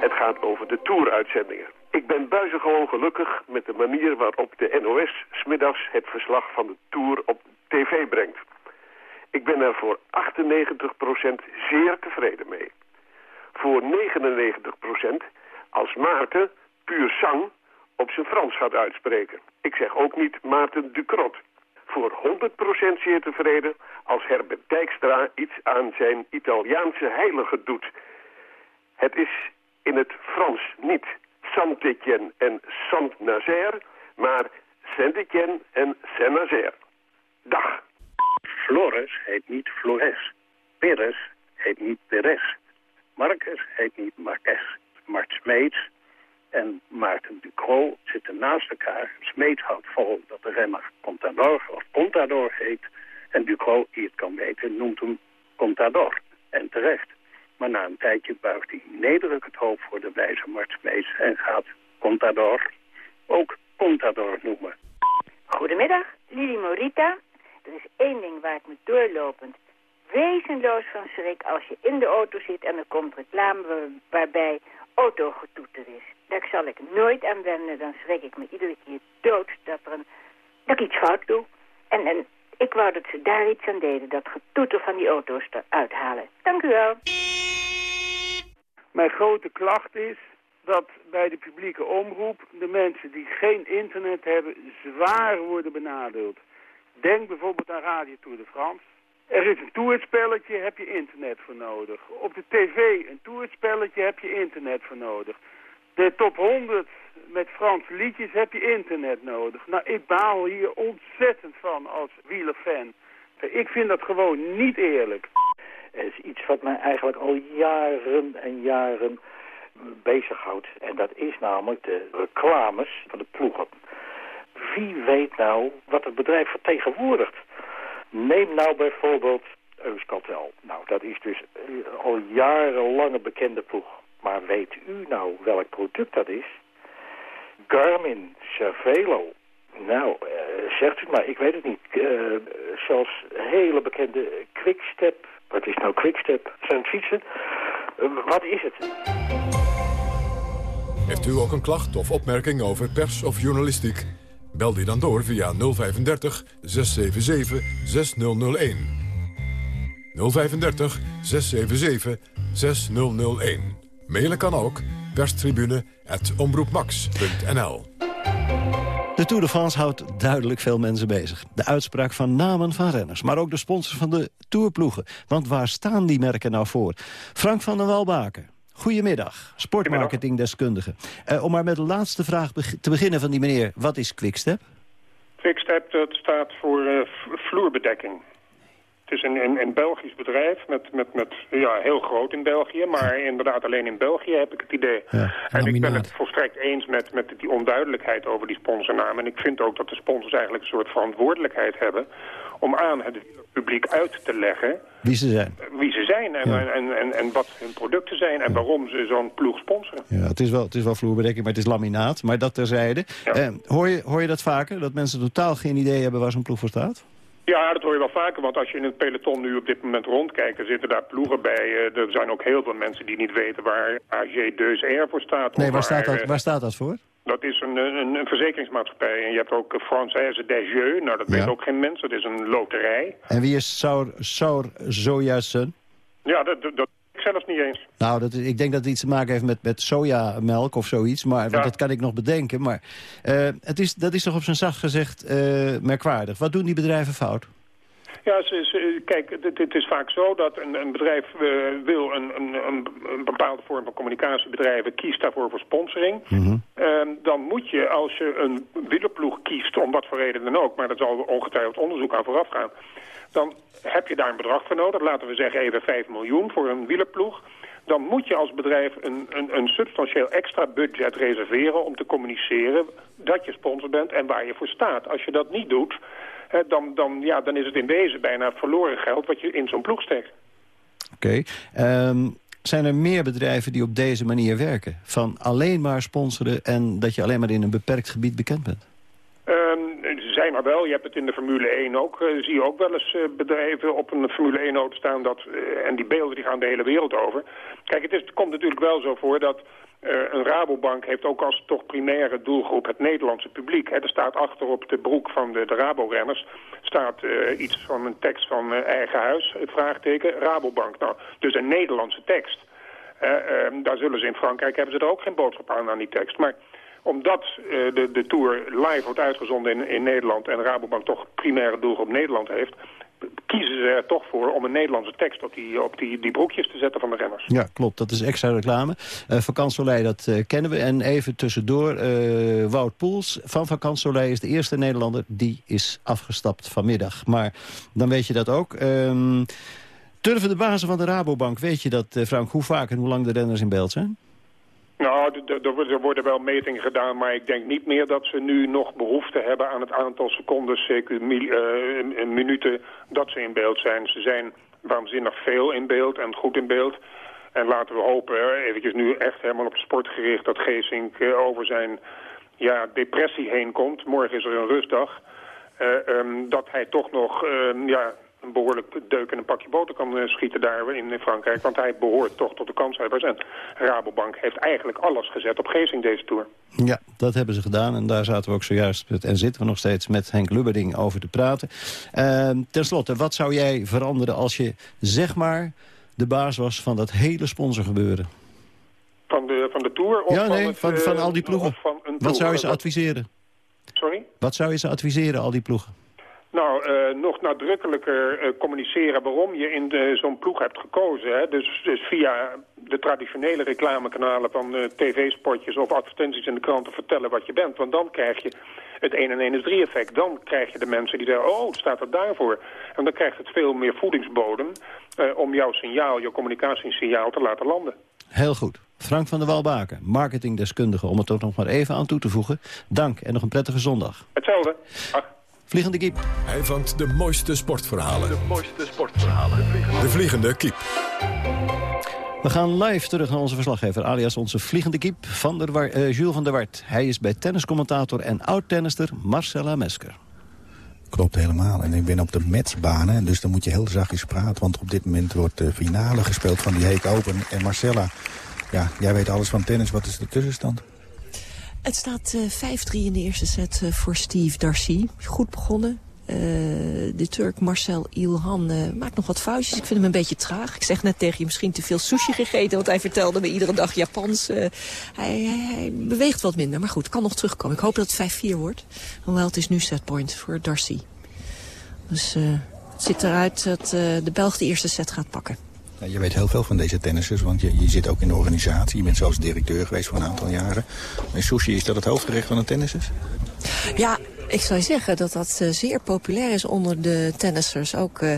Het gaat over de Tour-uitzendingen. Ik ben buitengewoon gelukkig met de manier waarop de NOS smiddags het verslag van de Tour op tv brengt. Ik ben er voor 98% zeer tevreden mee. Voor 99% als Maarten puur sang op zijn Frans gaat uitspreken. Ik zeg ook niet Maarten Ducrot. Voor 100% zeer tevreden als Herbert Dijkstra iets aan zijn Italiaanse heilige doet. Het is in het Frans niet Saint-Étienne en Saint-Nazaire, maar Saint-Étienne en Saint-Nazaire. Dag. Flores heet niet Flores. Perez heet niet Perez. Marcus heet niet Marques. Mart Smeets en Maarten Ducro zitten naast elkaar. Smeets houdt vol dat de remmer Contador of Contador heet. En Ducro, die het kan weten, noemt hem Contador. En terecht. Maar na een tijdje buigt hij nederig het hoofd voor de wijze Mart Smeets en gaat Contador ook Contador noemen. Goedemiddag, Lili Morita. Er is één ding waar ik me doorlopend wezenloos van schrik als je in de auto zit en er komt reclame waar, autogetoeter is. Daar zal ik nooit aan wennen, dan schrik ik me iedere keer dood dat, er een, dat ik iets fout doe. En, en ik wou dat ze daar iets aan deden, dat getoeter van die auto's eruit halen. Dank u wel. Mijn grote klacht is dat bij de publieke omroep de mensen die geen internet hebben zwaar worden benadeeld. Denk bijvoorbeeld aan Radio Tour de France. Er is een toerspelletje, heb je internet voor nodig. Op de tv een toerspelletje, heb je internet voor nodig. De top 100 met Franse liedjes heb je internet nodig. Nou, ik baal hier ontzettend van als wielerfan. Ik vind dat gewoon niet eerlijk. Er is iets wat mij eigenlijk al jaren en jaren bezighoudt. En dat is namelijk de reclames van de ploegen. Wie weet nou wat het bedrijf vertegenwoordigt? Neem nou bijvoorbeeld Euskaltel. Nou, dat is dus al jarenlange bekende ploeg. Maar weet u nou welk product dat is? Garmin, Cervelo. Nou, uh, zegt u maar, ik weet het niet. Uh, zelfs hele bekende Quickstep. Wat is nou Quickstep? Zijn het fietsen? Wat is het? Heeft u ook een klacht of opmerking over pers of journalistiek? Bel die dan door via 035 677 6001. 035 677 6001. Mailen kan ook perstribune.omroepmax.nl De Tour de France houdt duidelijk veel mensen bezig. De uitspraak van namen van renners, maar ook de sponsors van de Tourploegen. Want waar staan die merken nou voor? Frank van der Walbaken. Goedemiddag, sportmarketingdeskundige. Uh, om maar met de laatste vraag te beginnen van die meneer. Wat is Quickstep? Quickstep dat staat voor uh, vloerbedekking. Het is een, een, een, Belgisch bedrijf, met, met, met, ja, heel groot in België. Maar inderdaad alleen in België heb ik het idee. Ja, en ik ben het volstrekt eens met, met die onduidelijkheid over die sponsornaam. En ik vind ook dat de sponsors eigenlijk een soort verantwoordelijkheid hebben... om aan het publiek uit te leggen... Wie ze zijn. Wie ze zijn en, en, en, en, wat hun producten zijn en waarom ze zo'n ploeg sponsoren. Ja, het is, wel, het is wel vloerbedekking, maar het is laminaat. Maar dat terzijde. Eh, hoor, je, hoor je dat vaker? Dat mensen totaal geen idee hebben waar zo'n ploeg voor staat? Ja, dat hoor je wel vaker, want als je in het peloton nu op dit moment rondkijkt... er zitten daar ploegen bij. Uh, er zijn ook heel veel mensen die niet weten waar AG 2R voor staat. Nee, waar, staat dat, waar staat dat voor? Dat is een, een, een verzekeringsmaatschappij. En je hebt ook Française des Jeux. Nou, dat weet ook geen mens. Dat is een loterij. En wie is Saur, Saur? Ja, dat, dat ik zelfs niet eens. Nou, dat, ik denk dat het iets te maken heeft met, met sojamelk of zoiets. Maar ja. dat kan ik nog bedenken. Maar uh, het is, dat is toch op zijn zacht gezegd uh, merkwaardig. Wat doen die bedrijven fout? Ja, ze, ze, kijk, het, het, is vaak zo dat een, een bedrijf uh, wil een, een, een, bepaalde vorm van communicatiebedrijven kiest daarvoor voor sponsoring. Mm -hmm. uh, dan moet je, als je een wielerploeg kiest, om wat voor reden dan ook, maar dat zal ongetwijfeld onderzoek aan vooraf gaan, dan heb je daar een bedrag voor nodig, laten we zeggen even 5 miljoen voor een wielerploeg dan moet je als bedrijf een, een, een, substantieel extra budget reserveren om te communiceren dat je sponsor bent en waar je voor staat. Als je dat niet doet, dan, dan, ja, dan is het in wezen bijna verloren geld wat je in zo'n ploeg steekt. Oké. Ehm, zijn er meer bedrijven die op deze manier werken? Van alleen maar sponsoren en dat je alleen maar in een beperkt gebied bekend bent? Um, zijn er wel. Je hebt het in de Formule 1 ook. Uh, zie je ook wel eens uh, bedrijven op een Formule 1 auto staan. Dat, uh, en die beelden die gaan de hele wereld over. Kijk, het, is, het komt natuurlijk wel zo voor dat een Rabobank heeft ook als toch primaire doelgroep het Nederlandse publiek. Hè. Er staat achter op de broek van de, de Rabo-renners staat uh, iets van een tekst van uh, eigen huis, het vraagteken, Rabobank. Nou, dus een Nederlandse tekst. Ehm, daar zullen ze in Frankrijk, hebben ze er ook geen boodschap aan aan die tekst. Maar omdat de, de Tour live wordt uitgezonden in, in Nederland en Rabobank toch primaire doelgroep Nederland heeft kiezen ze er toch voor om een Nederlandse tekst op die, op die, broekjes te zetten van de renners. Ja, klopt. Dat is extra reclame. Uh, Van Soleil, dat uh, kennen we. En even tussendoor, uh, Wout Poels van Van Soleil is de eerste Nederlander. Die is afgestapt vanmiddag. Maar dan weet je dat ook. Um, Turven de bazen van de Rabobank, weet je dat, Frank, hoe vaak en hoe lang de renners in beeld zijn? Nou, er worden wel metingen gedaan, maar ik denk niet meer dat ze nu nog behoefte hebben aan het aantal seconden, zeker uh, minuten, dat ze in beeld zijn. Ze zijn waanzinnig veel in beeld en goed in beeld. En laten we hopen, eventjes nu echt helemaal op sport gericht, dat Geesink over zijn ja, depressie heen komt. Morgen is er een rustdag. Um, dat hij toch nog uh, ja, een behoorlijk deuk en een pakje boter kan uh, schieten daar in Frankrijk. Want hij behoort toch tot de kanshebbers. En Rabobank heeft eigenlijk alles gezet op Geesing deze Tour. Ja, dat hebben ze gedaan. En daar zaten we ook zojuist met, en zitten we nog steeds met Henk Lubberding over te praten. Uh, ten slotte, wat zou jij veranderen als je zeg maar de baas was van dat hele sponsorgebeuren? Van de, van de Tour? Of ja, nee, van, het, van, van al die ploegen. Wat zou je ze adviseren? Sorry? Wat zou je ze adviseren, al die ploegen? Nou, uh, nog nadrukkelijker uh, communiceren waarom je in zo'n ploeg hebt gekozen. Hè? Dus, dus, via de traditionele reclamekanalen van uh, tv-spotjes of advertenties in de kranten vertellen wat je bent. Want dan krijg je het 1 en 1 is 3 effect. Dan krijg je de mensen die zeggen, oh, staat er daarvoor. En dan krijgt het veel meer voedingsbodem om jouw signaal, jouw communicatiesignaal te laten landen. Heel goed. Frank van der Walbaken, marketingdeskundige, om het ook nog maar even aan toe te voegen. Dank en nog een prettige zondag. Hetzelfde. Ach. Vliegende Kiep. Hij vangt de mooiste sportverhalen. De mooiste sportverhalen. De Vliegende Kiep. We gaan live terug naar onze verslaggever, alias onze vliegende kiep, van der War, uh, Jules van der Wart. Hij is bij tenniscommentator en oud-tennister Marcella Mesker. Klopt helemaal. En ik ben op de matchbanen, dus dan moet je heel zachtjes praten. Want op dit moment wordt de finale gespeeld van die Heek Open. En Marcella, ja, jij weet alles van tennis. Wat is de tussenstand? Het staat uh, 5-3 in de eerste set uh, voor Steve Darcy. Goed begonnen. Eh, de Turk Marcel Ilhan eh, maakt nog wat foutjes. Ik vind hem een beetje traag. Ik zeg net tegen je misschien te veel sushi gegeten. Want hij vertelde me iedere dag Japans. Eh, hij beweegt wat minder. Maar goed, kan nog terugkomen. Ik hoop dat het 5-4 wordt. Hoewel het is nu setpoint voor Darcy. Dus het ziet eruit dat de Belg de eerste set gaat pakken. Ja, je weet heel veel van deze tennissers, want je, je zit ook in de organisatie. Je bent zelfs directeur geweest voor een aantal jaren. En sushi, is dat het hoofdgerecht van de tennissers? Ja, ik zou zeggen dat dat uh, zeer populair is onder de tennissers. Ook uh,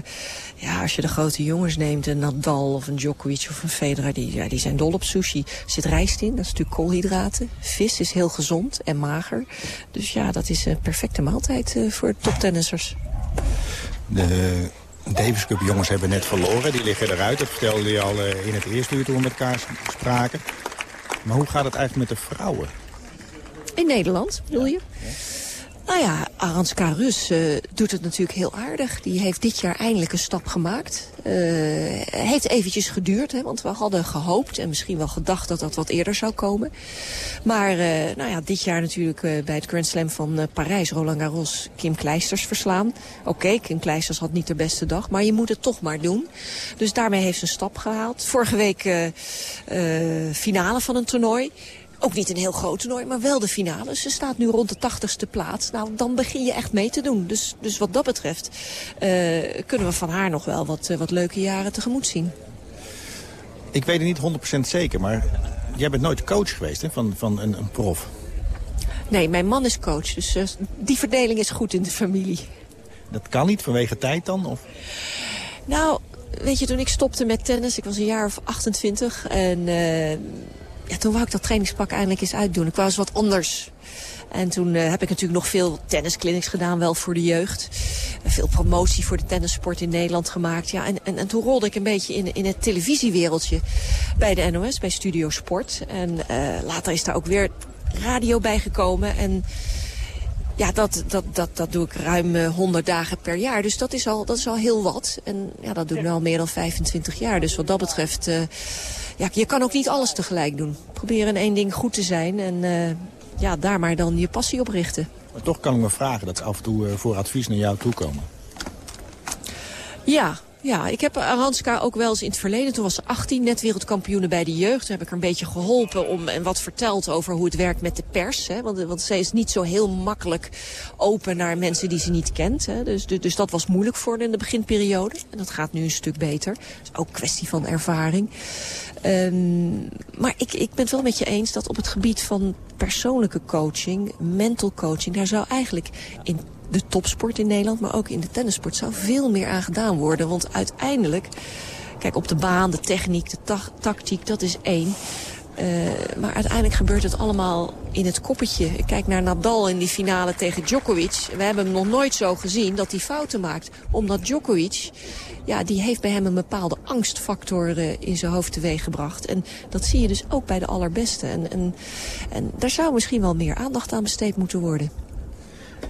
ja, als je de grote jongens neemt, een Nadal of een Djokovic of een Federer, die, ja, die zijn dol op sushi. Er zit rijst in, dat is natuurlijk koolhydraten. Vis is heel gezond en mager. Dus ja, dat is een perfecte maaltijd uh, voor toptennissers. De Davis Cup jongens hebben net verloren. Die liggen eruit. Dat vertelde je al in het eerste uur toen we met elkaar spraken. Maar hoe gaat het eigenlijk met de vrouwen? In Nederland, bedoel je? Ja. Nou ja, Aranska Rus uh, doet het natuurlijk heel aardig. Die heeft dit jaar eindelijk een stap gemaakt. Uh, heeft eventjes geduurd, hè, want we hadden gehoopt en misschien wel gedacht dat dat wat eerder zou komen. Maar uh, nou ja, dit jaar natuurlijk bij het Grand Slam van Parijs, Roland Garros, Kim Kleisters verslaan. Oké, Kim Kleisters had niet de beste dag, maar je moet het toch maar doen. Dus daarmee heeft ze een stap gehaald. Vorige week finale van een toernooi. Ook niet een heel groot toernooi, maar wel de finale. Ze staat nu rond de tachtigste plaats. Nou, dan begin je echt mee te doen. Dus, dus wat dat betreft uh, kunnen we van haar nog wel wat, uh, wat leuke jaren tegemoet zien. Ik weet het niet 100% zeker, maar jij bent nooit coach geweest hè, van, van een, een prof. Nee, mijn man is coach, dus uh, die verdeling is goed in de familie. Dat kan niet vanwege tijd dan? Of? Nou, weet je, toen ik stopte met tennis, ik was een jaar of 28 en ja, toen wou ik dat trainingspak eindelijk eens uitdoen. Ik wou eens wat anders. En toen uh, heb ik natuurlijk nog veel tennisclinics gedaan, wel voor de jeugd. Veel promotie voor de tennissport in Nederland gemaakt. Ja, en, en, en toen rolde ik een beetje in, in het televisiewereldje bij de NOS, bij Studio Sport. En uh, later is daar ook weer radio bijgekomen. En ja, dat, dat, dat, dat doe ik ruim uh, 100 dagen per jaar. Dus dat is al, dat is al heel wat. En ja, dat doe ik nu al meer dan 25 jaar. Dus wat dat betreft ja, je kan ook niet alles tegelijk doen. Probeer in één ding goed te zijn en uh, ja, daar maar dan je passie op richten. Maar toch kan ik me vragen dat ze af en toe uh, voor advies naar jou toe komen. Ja, ja, ik heb Aranska ook wel eens in het verleden, toen was ze 18, net wereldkampioene bij de jeugd. Toen heb ik haar een beetje geholpen om, en wat verteld over hoe het werkt met de pers. Hè? Want, want zij is niet zo heel makkelijk open naar mensen die ze niet kent. Hè? Dus, dus, dus dat was moeilijk voor haar in de beginperiode. En dat gaat nu een stuk beter. Dat is ook kwestie van ervaring. Um, maar ik, ik ben het wel met je eens dat op het gebied van persoonlijke coaching, mental coaching, daar zou eigenlijk in de topsport in Nederland, maar ook in de tennissport zou veel meer aan gedaan worden. Want uiteindelijk, kijk op de baan, de techniek, de tactiek, dat is één. Uh, maar uiteindelijk gebeurt het allemaal in het koppetje. Ik kijk naar Nadal in die finale tegen Djokovic. We hebben hem nog nooit zo gezien dat hij fouten maakt. Omdat Djokovic, ja, die heeft bij hem een bepaalde angstfactor uh, in zijn hoofd teweeggebracht. En dat zie je dus ook bij de allerbeste. En, en, en daar zou misschien wel meer aandacht aan besteed moeten worden.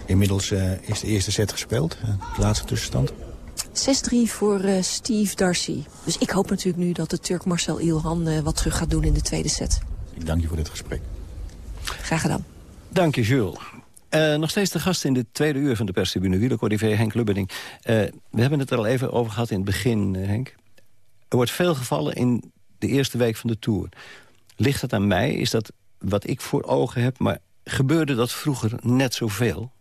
Inmiddels uh, is de eerste set gespeeld, de laatste tussenstand. 6-3 voor uh, Steve Darcy. Dus ik hoop natuurlijk nu dat de Turk Marcel Ilhan uh, wat terug gaat doen in de tweede set. Ik dank je voor dit gesprek. Graag gedaan. Dank je, Jules. Uh, nog steeds de gast in de tweede uur van de perstribune, wielercorrivé Henk Lubberding. we hebben het er al even over gehad in het begin, Henk. Er wordt veel gevallen in de eerste week van de Tour. Ligt dat aan mij? Is dat wat ik voor ogen heb? Maar gebeurde dat vroeger net zoveel?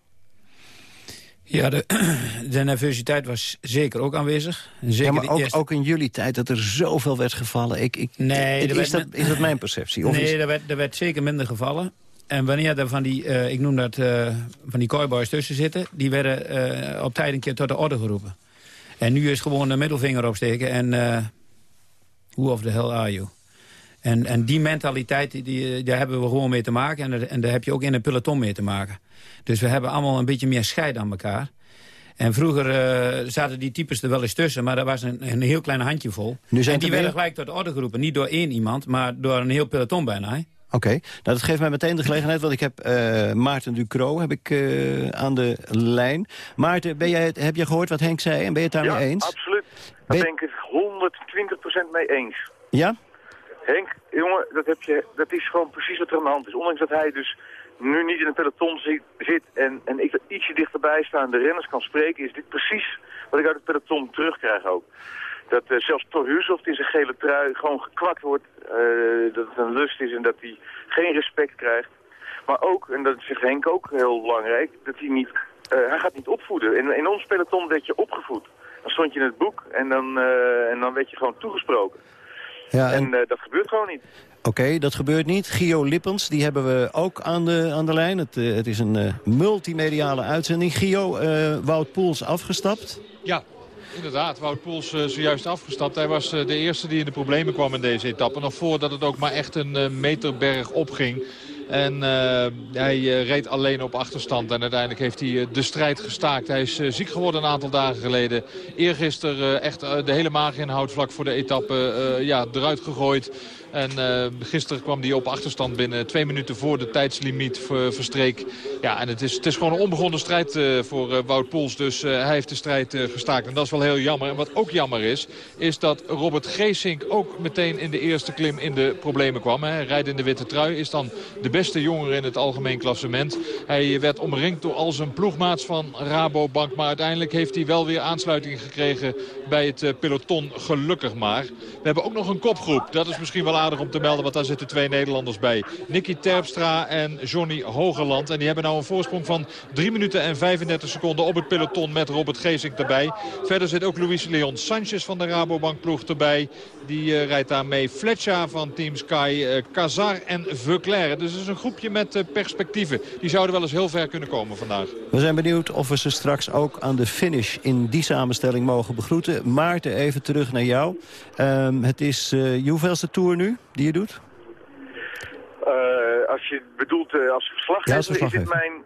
Ja, de, de nervositeit was zeker ook aanwezig. Zeker ja, maar ook, eerste... ook, in jullie tijd dat er zoveel werd gevallen. Ik, ik, nee, ik, is, dat, is dat mijn perceptie? Of nee, is... er, werd, er werd zeker minder gevallen. En wanneer er van die, uh, ik noem dat, uh, van die cowboys tussen zitten... die werden uh, op tijd een keer tot de orde geroepen. En nu is gewoon de middelvinger opsteken en... who of the hell are you? En, en die mentaliteit, die, daar hebben we gewoon mee te maken. En, en daar heb je ook in een peloton mee te maken. Dus we hebben allemaal een beetje meer scheid aan elkaar. En vroeger uh, zaten die types er wel eens tussen, maar dat was een, een heel klein handjevol. Nu zijn en die werden gelijk tot de orde geroepen. Niet door één iemand, maar door een heel peloton bijna. Oké, okay. nou dat geeft mij meteen de gelegenheid, want ik heb uh, Maarten Ducro heb ik, uh, aan de lijn. Maarten, ben jij, heb je gehoord wat Henk zei en ben je het daarmee ja, eens? absoluut. Daar ben ik het 120% mee eens. Ja? Henk, jongen, dat, heb je, dat is gewoon precies wat er aan de hand is. Ondanks dat hij dus nu niet in het peloton zit, en, en ik er ietsje dichterbij sta en de renners kan spreken, is dit precies wat ik uit het peloton terugkrijg ook. Dat uh, zelfs Torhusoft in zijn gele trui gewoon gekwakt wordt, uh, dat het een lust is en dat hij geen respect krijgt. Maar ook, en dat zegt Henk ook heel belangrijk, dat hij niet, uh, hij gaat niet opvoeden. In, in ons peloton werd je opgevoed. Dan stond je in het boek en dan, en dan werd je gewoon toegesproken. Ja, en en dat gebeurt gewoon niet. Oké, dat gebeurt niet. Gio Lippens, die hebben we ook aan de, aan de lijn. Het, uh, het is een uh, multimediale uitzending. Gio, uh, Wout Poels afgestapt. Ja, inderdaad. Wout Poels uh, zojuist afgestapt. Hij was uh, de eerste die in de problemen kwam in deze etappe. Nog voordat het ook maar echt een uh, meterberg opging. En uh, hij uh, reed alleen op achterstand. En uiteindelijk heeft hij uh, de strijd gestaakt. Hij is ziek geworden een aantal dagen geleden. Eergisteren echt de hele maaginhoud vlak voor de etappe ja, eruit gegooid. En uh, gisteren kwam hij op achterstand binnen. Twee minuten voor de tijdslimiet verstreek. Ja, en het is, het is gewoon een onbegonnen strijd uh, voor uh, Wout Poels. Dus hij heeft de strijd gestaakt. En dat is wel heel jammer. En wat ook jammer is, is dat Robert Geesink ook meteen in de eerste klim in de problemen kwam. Hij rijdt in de witte trui. Is dan de beste jongere in het algemeen klassement. Hij werd omringd door al zijn ploegmaats van Rabobank. Maar uiteindelijk heeft hij wel weer aansluiting gekregen bij het peloton. Gelukkig maar. We hebben ook nog een kopgroep. Dat is misschien wel aardig om te melden, want daar zitten twee Nederlanders bij. Nicky Terpstra en Johnny Hogerland. En die hebben nou een voorsprong van 3 minuten en 35 seconden op het peloton met Robert Geesink erbij. Verder zit ook Luis Leon Sanchez van de Rabobank ploeg erbij. Die uh, rijdt daarmee Fletcher van Team Sky, uh, Kazar en Veuclair. Dus het is een groepje met perspectieven. Die zouden wel eens heel ver kunnen komen vandaag. We zijn benieuwd of we ze straks ook aan de finish in die samenstelling mogen begroeten. Maarten, even terug naar jou. Um, het is je hoeveelste tour nu die je doet? Uh, als je bedoelt als verslaggever, ja, als verslaggever. is dit mijn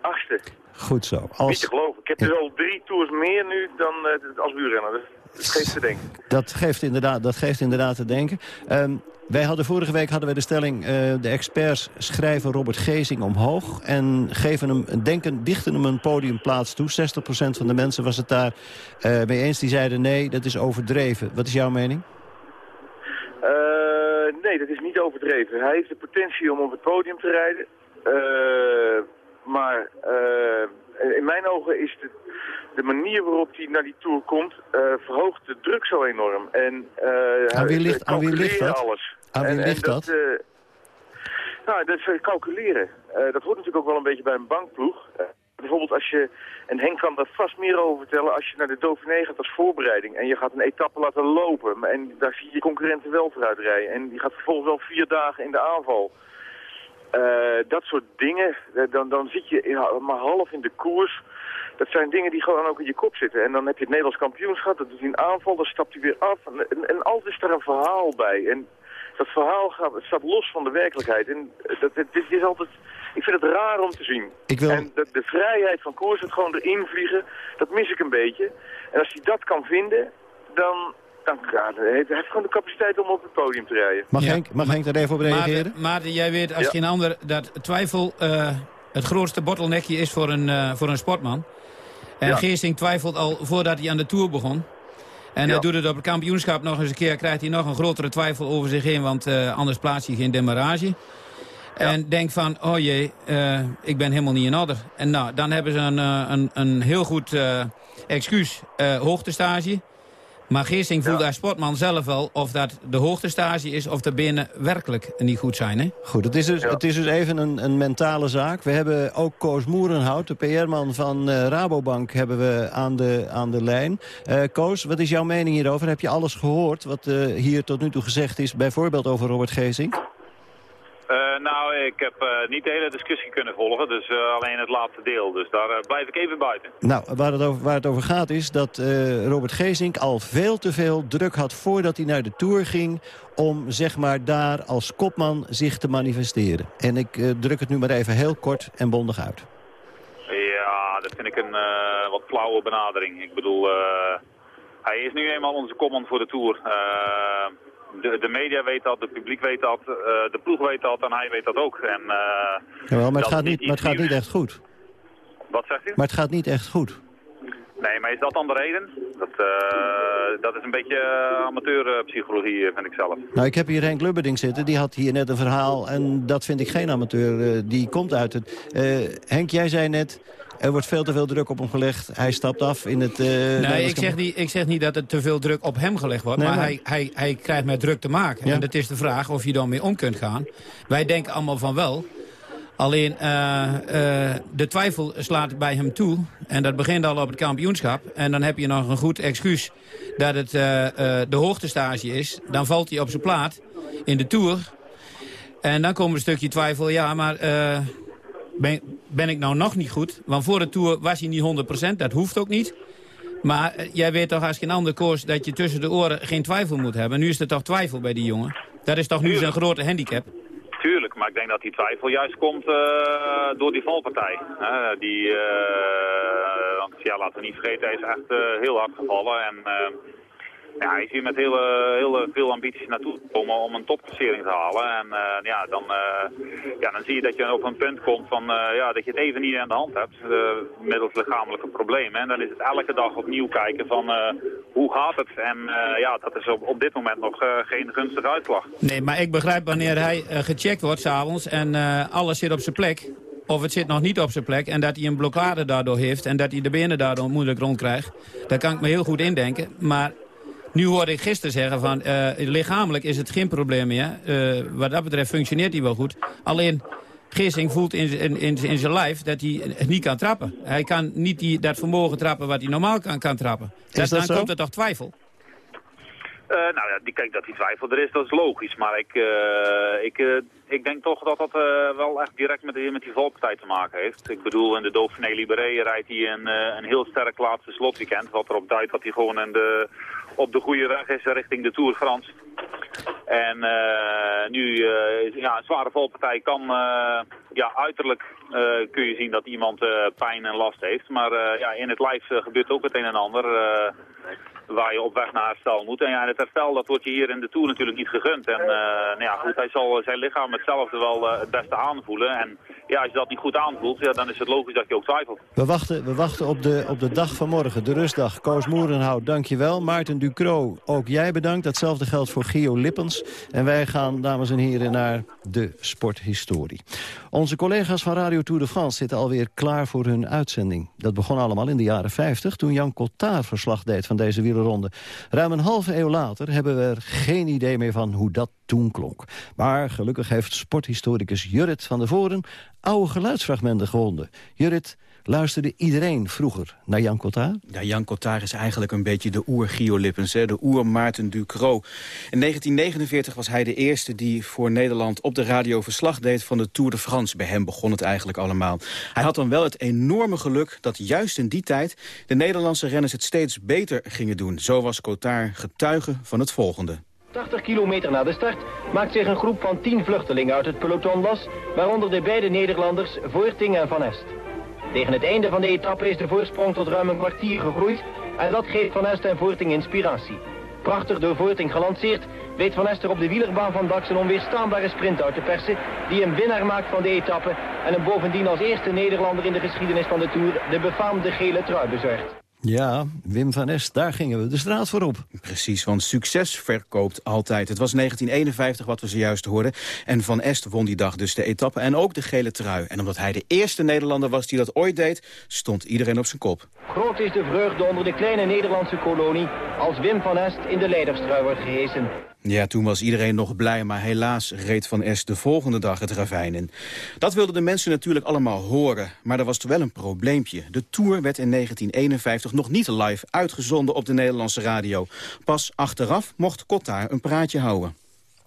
achtste. Goed zo. Als... Niet te geloven. Ik heb ja. er al drie tours meer nu dan als buurrenner. Dat geeft te denken. Dat geeft inderdaad, dat geeft inderdaad te denken. Um, wij hadden vorige week hadden we de stelling... Uh, de experts schrijven Robert Gezing omhoog... en geven hem, denken, dichten hem een podiumplaats toe. 60% van de mensen was het daar uh, mee eens. Die zeiden nee, dat is overdreven. Wat is jouw mening? Uh, nee, dat is niet overdreven. Hij heeft de potentie om op het podium te rijden. Maar in mijn ogen is de, de manier waarop hij naar die Tour komt... verhoogt de druk zo enorm. En, aan, wie ligt, aan wie ligt dat? Alles. Aan wie en, ligt en dat? dat nou, dat is calculeren. dat hoort natuurlijk ook wel een beetje bij een bankploeg. bijvoorbeeld als je, en Henk kan daar vast meer over vertellen, als je naar de Dauphiné gaat als voorbereiding en je gaat een etappe laten lopen en daar zie je concurrenten wel vooruit rijden en die gaat vervolgens wel vier dagen in de aanval. Uh, dat soort dingen, dan, dan zit je in, maar half in de koers. Dat zijn dingen die gewoon ook in je kop zitten. En dan heb je het Nederlands kampioenschap, dat is een aanval, dan stapt hij weer af. En, en, en altijd is daar een verhaal bij. En dat verhaal gaat, staat los van de werkelijkheid. En dat, het, dit is altijd, ik vind het raar om te zien. Ik wil... En de, de vrijheid van koers, het gewoon erin vliegen, dat mis ik een beetje. En als hij dat kan vinden, dan, hij heeft gewoon de capaciteit om op het podium te rijden. Mag, ja. Henk, mag Henk daar even op reageren? Maarten, Maarten jij weet als ja. geen ander dat twijfel uh, het grootste bottleneckje is voor een, uh, voor een sportman. En ja. Geesting twijfelt al voordat hij aan de Tour begon. En ja. hij doet het op het kampioenschap nog eens een keer. Krijgt hij nog een grotere twijfel over zich heen. Want uh, anders plaats hij geen demarrage. Ja. En denkt van, oh jee, uh, ik ben helemaal niet in orde. En nou, dan hebben ze een, uh, een, een heel goed uh, excuus, hoogtestage. Maar Geersing voelt ja. als sportman zelf wel of dat de hoogtestage is... of de benen werkelijk niet goed zijn. Hè? Goed, het is dus, ja. het is dus even een, een, mentale zaak. We hebben ook Koos Moerenhout, de PR-man van uh, Rabobank... hebben we aan de, aan de lijn. Uh, Koos, wat is jouw mening hierover? Heb je alles gehoord wat uh, hier tot nu toe gezegd is... bijvoorbeeld over Robert Geesing? Uh, nou, ik heb uh, niet de hele discussie kunnen volgen, dus uh, alleen het laatste deel. Dus daar blijf ik even buiten. Nou, waar het over, waar het over gaat is dat Robert Geesink al veel te veel druk had voordat hij naar de Tour ging... om zeg maar daar als kopman zich te manifesteren. En ik druk het nu maar even heel kort en bondig uit. Ja, dat vind ik een wat flauwe benadering. Ik bedoel, hij is nu eenmaal onze kopman voor de Tour de, de, media weet dat, het publiek weet dat, uh, de ploeg weet dat en hij weet dat ook. En, uh, Jawel, maar het, gaat niet, maar het gaat niet echt goed. Wat zegt u? Maar het gaat niet echt goed. Nee, maar is dat dan de reden? Dat, uh, dat is een beetje amateurpsychologie, vind ik zelf. Nou, ik heb hier Henk Lubberding zitten. Die had hier net een verhaal. En dat vind ik geen amateur. die komt uit het... Henk, jij zei net... Er wordt veel te veel druk op hem gelegd. Hij stapt af in het... Uh, nee, ik zeg, niet, ik zeg niet dat er te veel druk op hem gelegd wordt. maar, Hij, hij, hij krijgt met druk te maken. En het is de vraag of je dan mee om kunt gaan. Wij denken allemaal van wel. Alleen uh, uh, de twijfel slaat bij hem toe. En dat begint al op het kampioenschap. En dan heb je nog een goed excuus dat het de hoogtestage is. Dan valt hij op zijn plaat in de Tour. En dan komt een stukje twijfel. Ja, maar ben, ben ik nou nog niet goed? Want voor de Tour was hij niet 100%, dat hoeft ook niet. Maar eh, jij weet toch als geen ander koers dat je tussen de oren geen twijfel moet hebben. Nu is er toch twijfel bij die jongen? Dat is toch nu zijn grote handicap? Tuurlijk, maar ik denk dat die twijfel juist komt uh, door die valpartij. Uh, die, uh, want ja, laten we niet vergeten, hij is echt heel hard gevallen. En ja, hij is hier met heel, heel veel ambities naartoe komen om een topklassering te halen. En uh, ja, dan, uh, ja, dan zie je dat je op een punt komt van, uh, ja, dat je het even niet aan de hand hebt. middels lichamelijke problemen. En dan is het elke dag opnieuw kijken van hoe gaat het. En ja, dat is op, op dit moment nog geen gunstige uitslag. Nee, maar ik begrijp wanneer hij gecheckt wordt s'avonds en alles zit op zijn plek of het zit nog niet op zijn plek en dat hij een blokkade daardoor heeft... en dat hij de benen daardoor moeilijk rondkrijgt. Daar kan ik me heel goed indenken. Maar nu hoorde ik gisteren zeggen van uh, lichamelijk is het geen probleem meer. Uh, wat dat betreft functioneert hij wel goed. Alleen Gissing voelt in, in, in, in zijn lijf dat hij niet kan trappen. Hij kan niet die, dat vermogen trappen wat hij normaal kan, kan trappen. Dus dan komt er toch twijfel? Uh, nou ja, die, kijk dat die twijfel er is, dat is logisch. Maar ik, uh, ik, uh, ik denk toch dat dat wel echt direct met, met die valpartij te maken heeft. Ik bedoel, in de Dauphiné Libéré rijdt hij een, een heel sterk laatste slotweekend. Wat erop duidt dat hij gewoon in de, op de goede weg is richting de Tour Frans. En uh, nu, uh, ja, een zware valpartij kan, uh, ja, uiterlijk kun je zien dat iemand pijn en last heeft. Maar ja, in het lijf gebeurt ook het een en ander waar je op weg naar herstel moet. En ja, het herstel dat wordt je hier in de Tour natuurlijk niet gegund. En nou ja, goed, hij zal zijn lichaam hetzelfde wel het beste aanvoelen. En ja, als je dat niet goed aanvoelt, ja, dan is het logisch dat je ook twijfelt. We wachten, we wachten op, de, op de dag van morgen, de rustdag. Koos Moerenhout, dankjewel. Maarten Ducro, ook jij bedankt. Datzelfde geldt voor Gio Lippens. En wij gaan, dames en heren, naar de sporthistorie. Onze collega's van Radio Tour de France zitten alweer klaar voor hun uitzending. Dat begon allemaal in de jaren 50, toen Jan Cotard verslag deed van deze wielerronde. Ruim een halve eeuw later hebben we er geen idee meer van hoe dat toen klonk. Maar gelukkig heeft sporthistoricus Jurrit van der Voren oude geluidsfragmenten gevonden. Jurrit, luisterde iedereen vroeger naar Jan Cotard? Ja, Jan Cotard is eigenlijk een beetje de oer-Gio Lippens, hè? de oer-Maarten Ducro. In 1949 was hij de eerste die voor Nederland op de radio verslag deed van de Tour de France. Bij hem begon het eigenlijk allemaal. Hij had dan wel het enorme geluk dat juist in die tijd de Nederlandse renners het steeds beter gingen doen. Zo was Cotard getuige van het volgende. 80 kilometer na de start maakt zich een groep van 10 vluchtelingen uit het peloton los, waaronder de beide Nederlanders Voorting en Van Est. Tegen het einde van de etappe is de voorsprong tot ruim een kwartier gegroeid en dat geeft Van Est en Voorting inspiratie. Prachtig door Voorting gelanceerd weet Van Ester op de wielerbaan van Dax een onweerstaanbare sprint uit te persen die een winnaar maakt van de etappe en hem bovendien als eerste Nederlander in de geschiedenis van de Tour de befaamde gele trui bezorgt. Ja, Wim van Est, daar gingen we de straat voor op. Precies, want succes verkoopt altijd. Het was 1951 wat we zojuist hoorden. En Van Est won die dag dus de etappe en ook de gele trui. En omdat hij de eerste Nederlander was die dat ooit deed... stond iedereen op zijn kop. Groot is de vreugde onder de kleine Nederlandse kolonie... als Wim van Est in de leiderstrui wordt gehesen. Ja, toen was iedereen nog blij, maar helaas reed Van Es de volgende dag het ravijn in. Dat wilden de mensen natuurlijk allemaal horen, maar er was wel een probleempje. De Tour werd in 1951 nog niet live uitgezonden op de Nederlandse radio. Pas achteraf mocht Kottaar een praatje houden.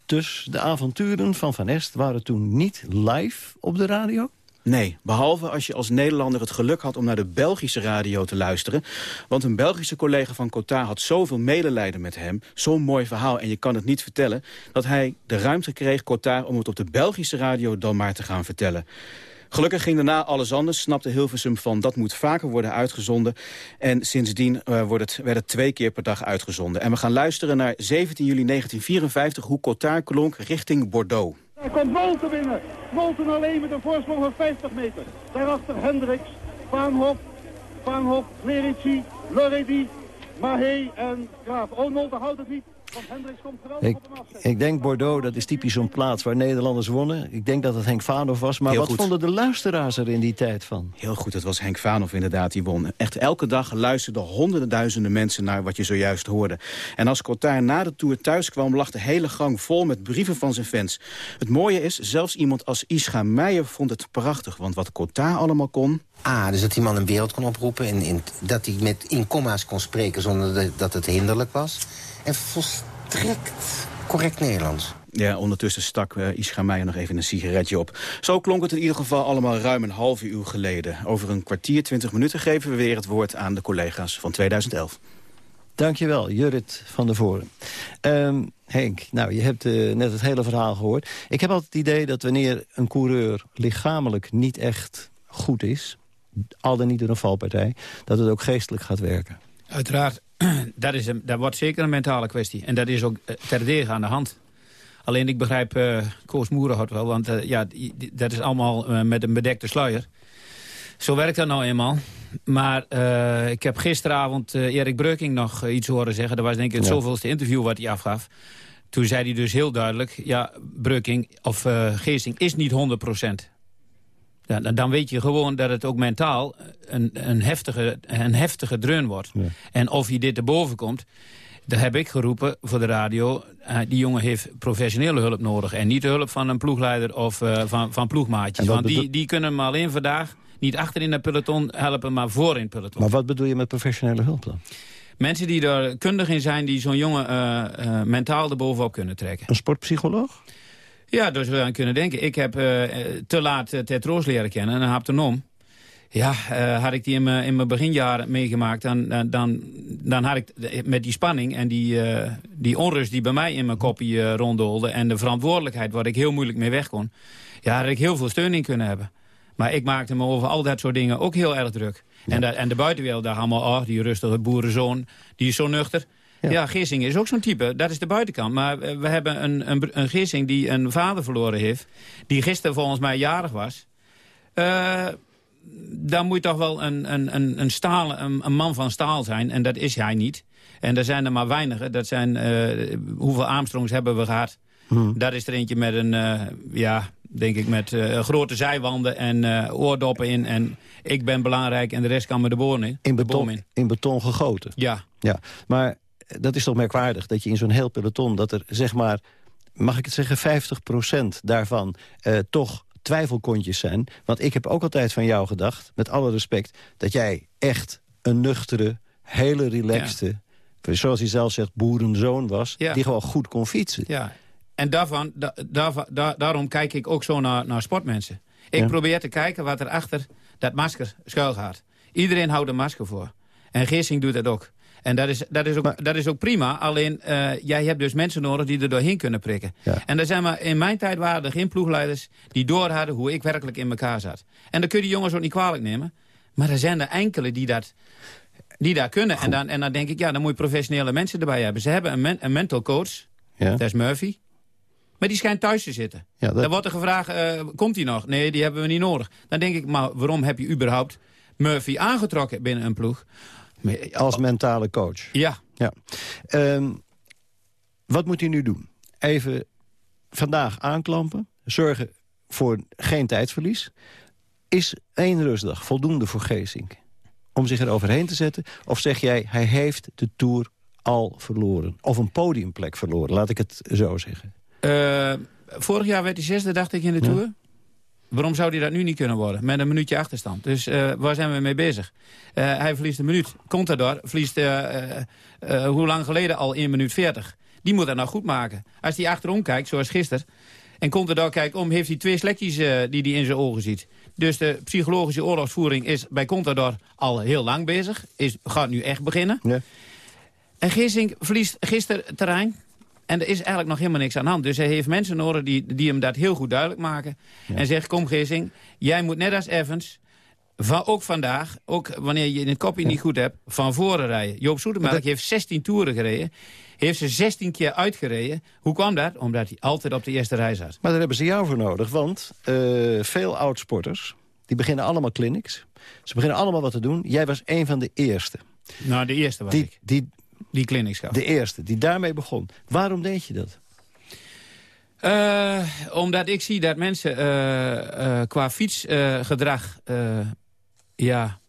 Dus de avonturen van Van Est waren toen niet live op de radio? Nee, behalve als je als Nederlander het geluk had om naar de Belgische radio te luisteren. Want een Belgische collega van Cotard had zoveel medelijden met hem. Zo'n mooi verhaal en je kan het niet vertellen. Dat hij de ruimte kreeg, Cotard, om het op de Belgische radio dan maar te gaan vertellen. Gelukkig ging daarna alles anders, snapte Hilversum van dat moet vaker worden uitgezonden. En sindsdien uh, wordt het, werd het twee keer per dag uitgezonden. En we gaan luisteren naar 17 juli 1954 hoe Cotard klonk richting Bordeaux. Er komt Wolten binnen. Wolten alleen met een voorsprong van 50 meter. Daarachter Hendricks, Vaanhof, Vaanhof, Clerici, Loredi. Mahé en Graaf. Oh, Nolte houdt het niet. Ik, op hem af. ik denk Bordeaux, dat is typisch zo'n plaats waar Nederlanders wonnen. Ik denk dat het Henk Vanhoff was. Maar Heel wat goed. vonden de luisteraars er in die tijd van? Heel goed, het was Henk Vanhoff inderdaad die won. Echt elke dag luisterden honderden duizenden mensen naar wat je zojuist hoorde. En als Cotard na de Tour thuis kwam, lag de hele gang vol met brieven van zijn fans. Het mooie is, zelfs iemand als Ischa Meijer vond het prachtig. Want wat Cotard allemaal kon... Ah, dus dat die man een wereld kon oproepen. En in, dat hij met in comma's kon spreken zonder dat het hinderlijk was. En volstrekt correct Nederlands. Ja, ondertussen stak uh, Ischa Meijer nog even een sigaretje op. Zo klonk het in ieder geval allemaal ruim een half uur geleden. Over een kwartier, twintig minuten geven we weer het woord aan de collega's van 2011. Dankjewel, Jurrit van der Voren. Ehm, Henk, nou, je hebt eh, net het hele verhaal gehoord. Ik heb altijd het idee dat wanneer een coureur lichamelijk niet echt goed is... al dan niet door een valpartij, dat het ook geestelijk gaat werken. Uiteraard, dat, is een, dat wordt zeker een mentale kwestie. En dat is ook eh, terdege aan de hand. Alleen ik begrijp eh Koos Moerenhout wel, want eh, ja, dat is allemaal met een bedekte sluier. Zo werkt dat nou eenmaal. Maar ik heb gisteravond Erik Breuking nog iets horen zeggen. Dat was denk ik het Ja. zoveelste interview wat hij afgaf. Toen zei hij dus heel duidelijk... ja, Breuking of Geesting is niet 100 ja, dan- dan weet je gewoon dat het ook mentaal een, een, heftige, een heftige dreun wordt. En of hij dit erboven komt, dat heb ik geroepen voor de radio. eh, die jongen heeft professionele hulp nodig. En niet de hulp van een ploegleider of eh, van, van ploegmaatjes. Want die, die kunnen hem alleen vandaag niet achter in het peloton helpen, maar voor in het peloton. Maar wat bedoel je met professionele hulp dan? Mensen die er kundig in zijn, die zo'n jongen eh, mentaal erbovenop kunnen trekken. Een sportpsycholoog? Ja, daar zou je aan kunnen denken. Ik heb eh, eh, te laat uh, Ted Roos leren kennen en een haptonom. Ja, eh, had ik die in mijn, in mijn beginjaren meegemaakt... Dan, dan, dan, dan had ik met die spanning en die, eh, die onrust die bij mij in mijn eh, ronddoolde... en de verantwoordelijkheid waar ik heel moeilijk mee weg kon... ja, had ik heel veel steun in kunnen hebben. Maar ik maakte me over al dat soort dingen ook heel erg druk. En, dat, en de buitenwereld dacht allemaal... oh, die rustige boerenzoon, die is zo nuchter. Ja, ja Geersing is ook zo'n type. Dat is de buitenkant. Maar eh, we hebben een, een, een Geersing die een vader verloren heeft... die gisteren volgens mij jarig was... Eh, dan moet je toch wel een, een, een, een, een, een man van staal zijn. En dat is hij niet. En er zijn er maar weinigen. Dat zijn, eh, hoeveel Armstrongs hebben we gehad? Hmm. Dat is er eentje met een, ja, denk ik, met grote zijwanden en oordoppen in. En ik ben belangrijk en de rest kan me de boom in. In beton, in. in beton gegoten? Ja. ja. Maar dat is toch merkwaardig dat je in zo'n heel peloton... dat er, zeg maar, mag ik het zeggen, 50% daarvan eh, toch twijfelkontjes zijn. Want ik heb ook altijd van jou gedacht, met alle respect... dat jij echt een nuchtere, hele relaxte... zoals hij zelf zegt, boerenzoon was... Ja. die gewoon goed kon fietsen. Ja. En daarvan, da, daarvan- da- daarom kijk ik ook zo naar, naar sportmensen. Ik Ja. probeer te kijken wat er achter dat masker schuil gaat. Iedereen houdt een masker voor. En Geersing doet dat ook. En dat is, dat is, ook, dat is ook prima. Alleen, eh, jij hebt dus mensen nodig die er doorheen kunnen prikken. En er zijn maar, in mijn tijd waren er geen ploegleiders... die door hadden hoe ik werkelijk in elkaar zat. En dan kun je die jongens ook niet kwalijk nemen. Maar er zijn er enkele die dat, die dat kunnen. En dan, en dan denk ik, ja, dan moet je professionele mensen erbij hebben. Ze hebben een, men- een mental coach. Ja. Dat is Murphy. Maar die schijnt thuis te zitten. Ja, dat- Dan wordt er gevraagd, eh, komt hij nog? Nee, die hebben we niet nodig. Dan denk ik, maar waarom heb je überhaupt Murphy aangetrokken binnen een ploeg? Als mentale coach. Ja. ja. Ehm, wat moet hij nu doen? Even vandaag aanklampen. Zorgen voor geen tijdsverlies. Is één rustdag voldoende voor Geesink? Om zich er overheen te zetten? Of zeg jij, hij heeft de Tour al verloren? Of een podiumplek verloren, laat ik het zo zeggen. Eh, vorig jaar werd hij zesde, dacht ik, in de Tour. Waarom zou hij dat nu niet kunnen worden? Met een minuutje achterstand. Dus eh, waar zijn we mee bezig? Eh, hij verliest een minuut. Contador verliest eh, hoe lang geleden al 1 minuut 40. Die moet dat nou goed maken. Als hij achterom kijkt, zoals gisteren... en Contador kijkt om, heeft hij twee slekjes die hij in zijn ogen ziet. Dus de psychologische oorlogsvoering is bij Contador al heel lang bezig. Is, gaat nu echt beginnen. Ja. En Geesink verliest gisteren terrein. En er is eigenlijk nog helemaal niks aan de hand. Dus hij heeft mensen nodig die, die hem dat heel goed duidelijk maken. En zegt, kom Geesink, jij moet net als Evans... Van, ook vandaag, ook wanneer je in het kopje niet goed hebt, van voren rijden. Joop Soetemelk heeft 16 toeren gereden. Heeft ze 16 keer uitgereden. Hoe kwam dat? Omdat hij altijd op de eerste rij zat. Maar daar hebben ze jou voor nodig, want eh, veel oudsporters... die beginnen allemaal clinics. Ze beginnen allemaal wat te doen. Jij was een van de eerste. Nou, de eerste was die, ik. Die, die clinics gaf. De eerste, die daarmee begon. Waarom deed je dat? Uh, omdat ik zie dat mensen uh, uh, qua fietsgedrag ja,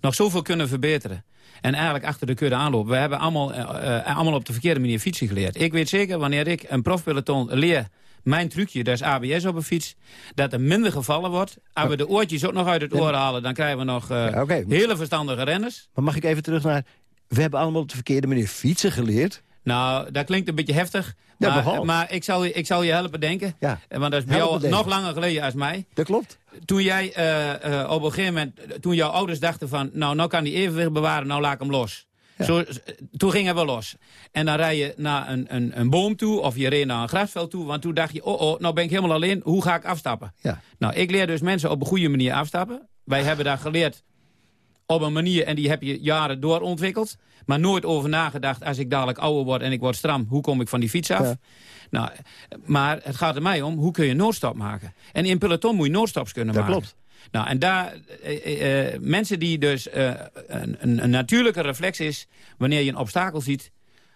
nog zoveel kunnen verbeteren. En eigenlijk achter de kudde aanlopen. We hebben allemaal, allemaal op de verkeerde manier fietsen geleerd. Ik weet zeker, wanneer ik een profpeloton leer... mijn trucje, dat is ABS op een fiets... dat er minder gevallen wordt. Als we de oortjes ook nog uit het oor halen... dan krijgen we nog ja, okay. hele verstandige renners. Maar mag ik even terug naar... we hebben allemaal op de verkeerde manier fietsen geleerd... Nou, dat klinkt een beetje heftig. Maar, ja, maar ik, zal, ik zal je helpen denken. Ja. Want dat is bij jou nog langer geleden als mij. Dat klopt. Toen jij uh, uh, op een gegeven moment, toen jouw ouders dachten van... nou, nou kan die evenwicht bewaren, nou laat ik hem los. Ja. Zo, toen ging hij wel los. En dan rij je naar een, een, een boom toe of je reed naar een grasveld toe. Want toen dacht je, oh, oh, nou ben ik helemaal alleen. Hoe ga ik afstappen? Ja. Nou, ik leer dus mensen op een goede manier afstappen. Wij hebben daar geleerd op een manier, en die heb je jaren doorontwikkeld. Maar nooit over nagedacht, als ik dadelijk ouder word en ik word stram... hoe kom ik van die fiets af? Ja. Nou, maar het gaat er mij om, hoe kun je noodstop maken? En in peloton moet je noodstops kunnen dat maken. klopt. Nou, en daar, eh, eh, mensen die dus eh, een, een, natuurlijke reflex is... wanneer je een obstakel ziet,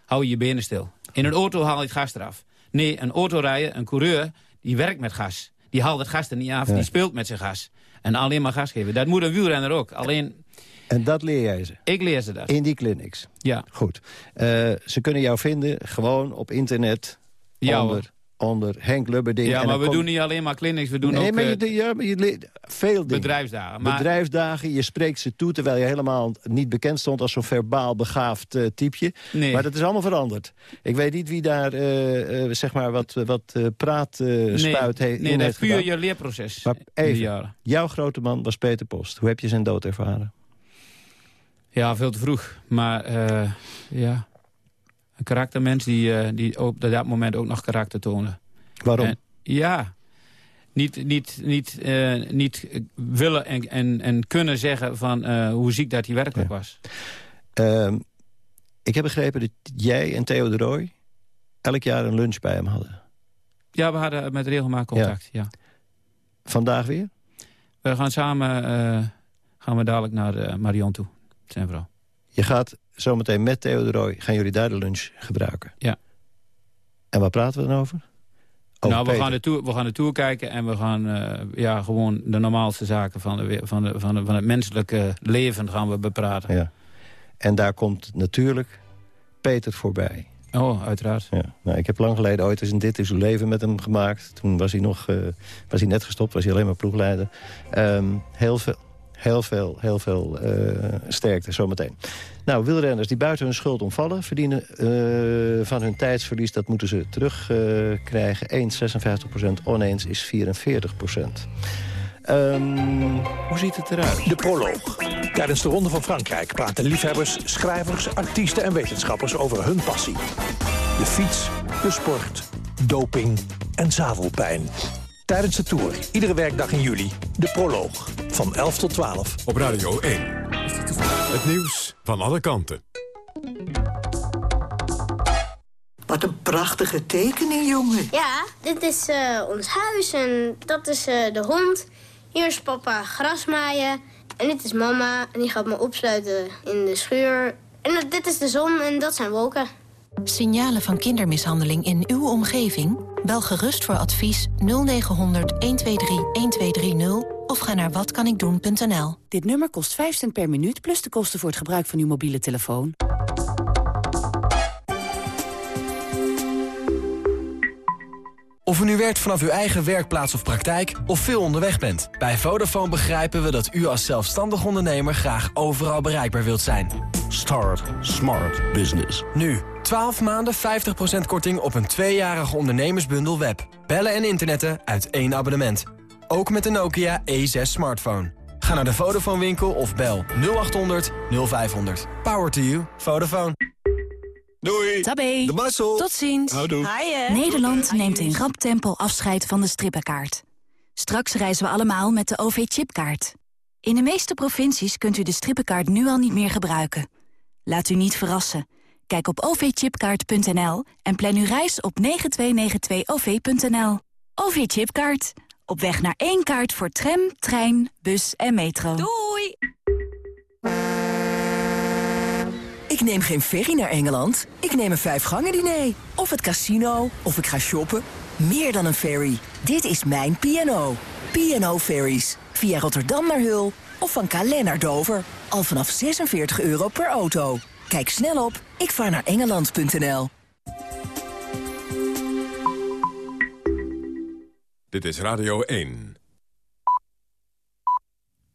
hou je je benen stil. In een auto haal je het gas eraf. Nee, een autorijder, een coureur, die werkt met gas. Die haalt het gas er niet af, ja. die speelt met zijn gas. En alleen maar gas geven. Dat moet een wielrenner ook. Alleen... En dat leer jij ze? Ik leer ze dat. In die clinics? Ja. Goed. Uh, ze kunnen jou vinden gewoon op internet ja, onder, onder Henk Lubberding. Ja, maar we kom... doen niet alleen maar clinics, we doen nee, ook... Maar je, uh, ja, maar je leert veel dingen. Bedrijfsdagen. Maar... Bedrijfsdagen, je spreekt ze toe... terwijl je helemaal niet bekend stond als zo'n verbaal begaafd uh, typeje. Nee. Maar dat is allemaal veranderd. Ik weet niet wie daar, uh, zeg maar, wat, wat praatspuit nee, heeft Nee, dat is puur je leerproces. Maar even, jouw grote man was Peter Post. Hoe heb je zijn dood ervaren? Ja, veel te vroeg. Maar uh, ja, een karaktermens die, uh, die op dat moment ook nog karakter toonde. Waarom? En, ja, niet, niet, niet, uh, niet willen en, en, en kunnen zeggen van hoe ziek dat hij werkelijk ja. was. Uh, ik heb begrepen dat jij en Theo de Rooij elk jaar een lunch bij hem hadden. Ja, we hadden met regelmaat contact, ja. ja. Vandaag weer? We gaan samen, gaan we dadelijk naar Marion toe zijn vrouw. Je gaat zometeen met Theo de gaan jullie daar de lunch gebruiken? Ja. En waar praten we dan over? over nou, we gaan, de tour, we gaan de tour kijken en we gaan uh, ja, gewoon de normaalste zaken van, de, van, de, van, de, van het menselijke leven gaan we bepraten. Ja. En daar komt natuurlijk Peter voorbij. Oh, uiteraard. Ja. Nou, ik heb lang geleden ooit eens een Dit is uw leven met hem gemaakt. Toen was hij, nog, uh, was hij net gestopt, was hij alleen maar ploegleider. Um, heel veel heel veel, heel veel uh, sterkte zometeen. Nou, wielrenners die buiten hun schuld omvallen... verdienen uh, van hun tijdsverlies, dat moeten ze terugkrijgen. Uh, Eens 56% oneens is 44 um, hoe ziet het eruit? De proloog. Tijdens de Ronde van Frankrijk praten liefhebbers, schrijvers, artiesten en wetenschappers over hun passie. De fiets, de sport, doping en zadelpijn. Tijdens de Tour, iedere werkdag in juli, de proloog. Van 11 tot 12. Op Radio 1. Het nieuws van alle kanten. Wat een prachtige tekening, jongen. Ja, dit is uh, ons huis en dat is uh, de hond. Hier is papa grasmaaien. En dit is mama en die gaat me opsluiten in de schuur. En dit is de zon en dat zijn wolken. Signalen van kindermishandeling in uw omgeving? Bel gerust voor advies 0900 123 1230 of ga naar watkanikdoen.nl. Dit nummer kost 5 cent per minuut plus de kosten voor het gebruik van uw mobiele telefoon. Of u nu werkt vanaf uw eigen werkplaats of praktijk of veel onderweg bent. Bij Vodafone begrijpen we dat u als zelfstandig ondernemer graag overal bereikbaar wilt zijn. Start Smart Business. Nu, 12 maanden 50% korting op een tweejarige ondernemersbundel web. Bellen en internetten uit één abonnement. Ook met de Nokia E6 smartphone. Ga naar de Vodafone winkel of bel 0800 0500. Power to you. Vodafone. Doei. Tabé. De Marcel. Tot ziens. Houdoe. Nederland neemt in rap tempo afscheid van de strippenkaart. Straks reizen we allemaal met de OV-chipkaart. In de meeste provincies kunt u de strippenkaart nu al niet meer gebruiken. Laat u niet verrassen. Kijk op ovchipkaart.nl en plan uw reis op 9292-OV.nL. OV-chipkaart. Op weg naar één kaart voor tram, trein, bus en metro. Doei! Ik neem geen ferry naar Engeland. Ik neem een vijfgangen diner. Of het casino. Of ik ga shoppen. Meer dan een ferry. Dit is mijn P&O. P&O Ferries. Via Rotterdam naar Hul. Of van Calais naar Dover. Al vanaf 46 euro per auto. Kijk snel op ikvaarnaarengeland.nl. Dit is Radio 1.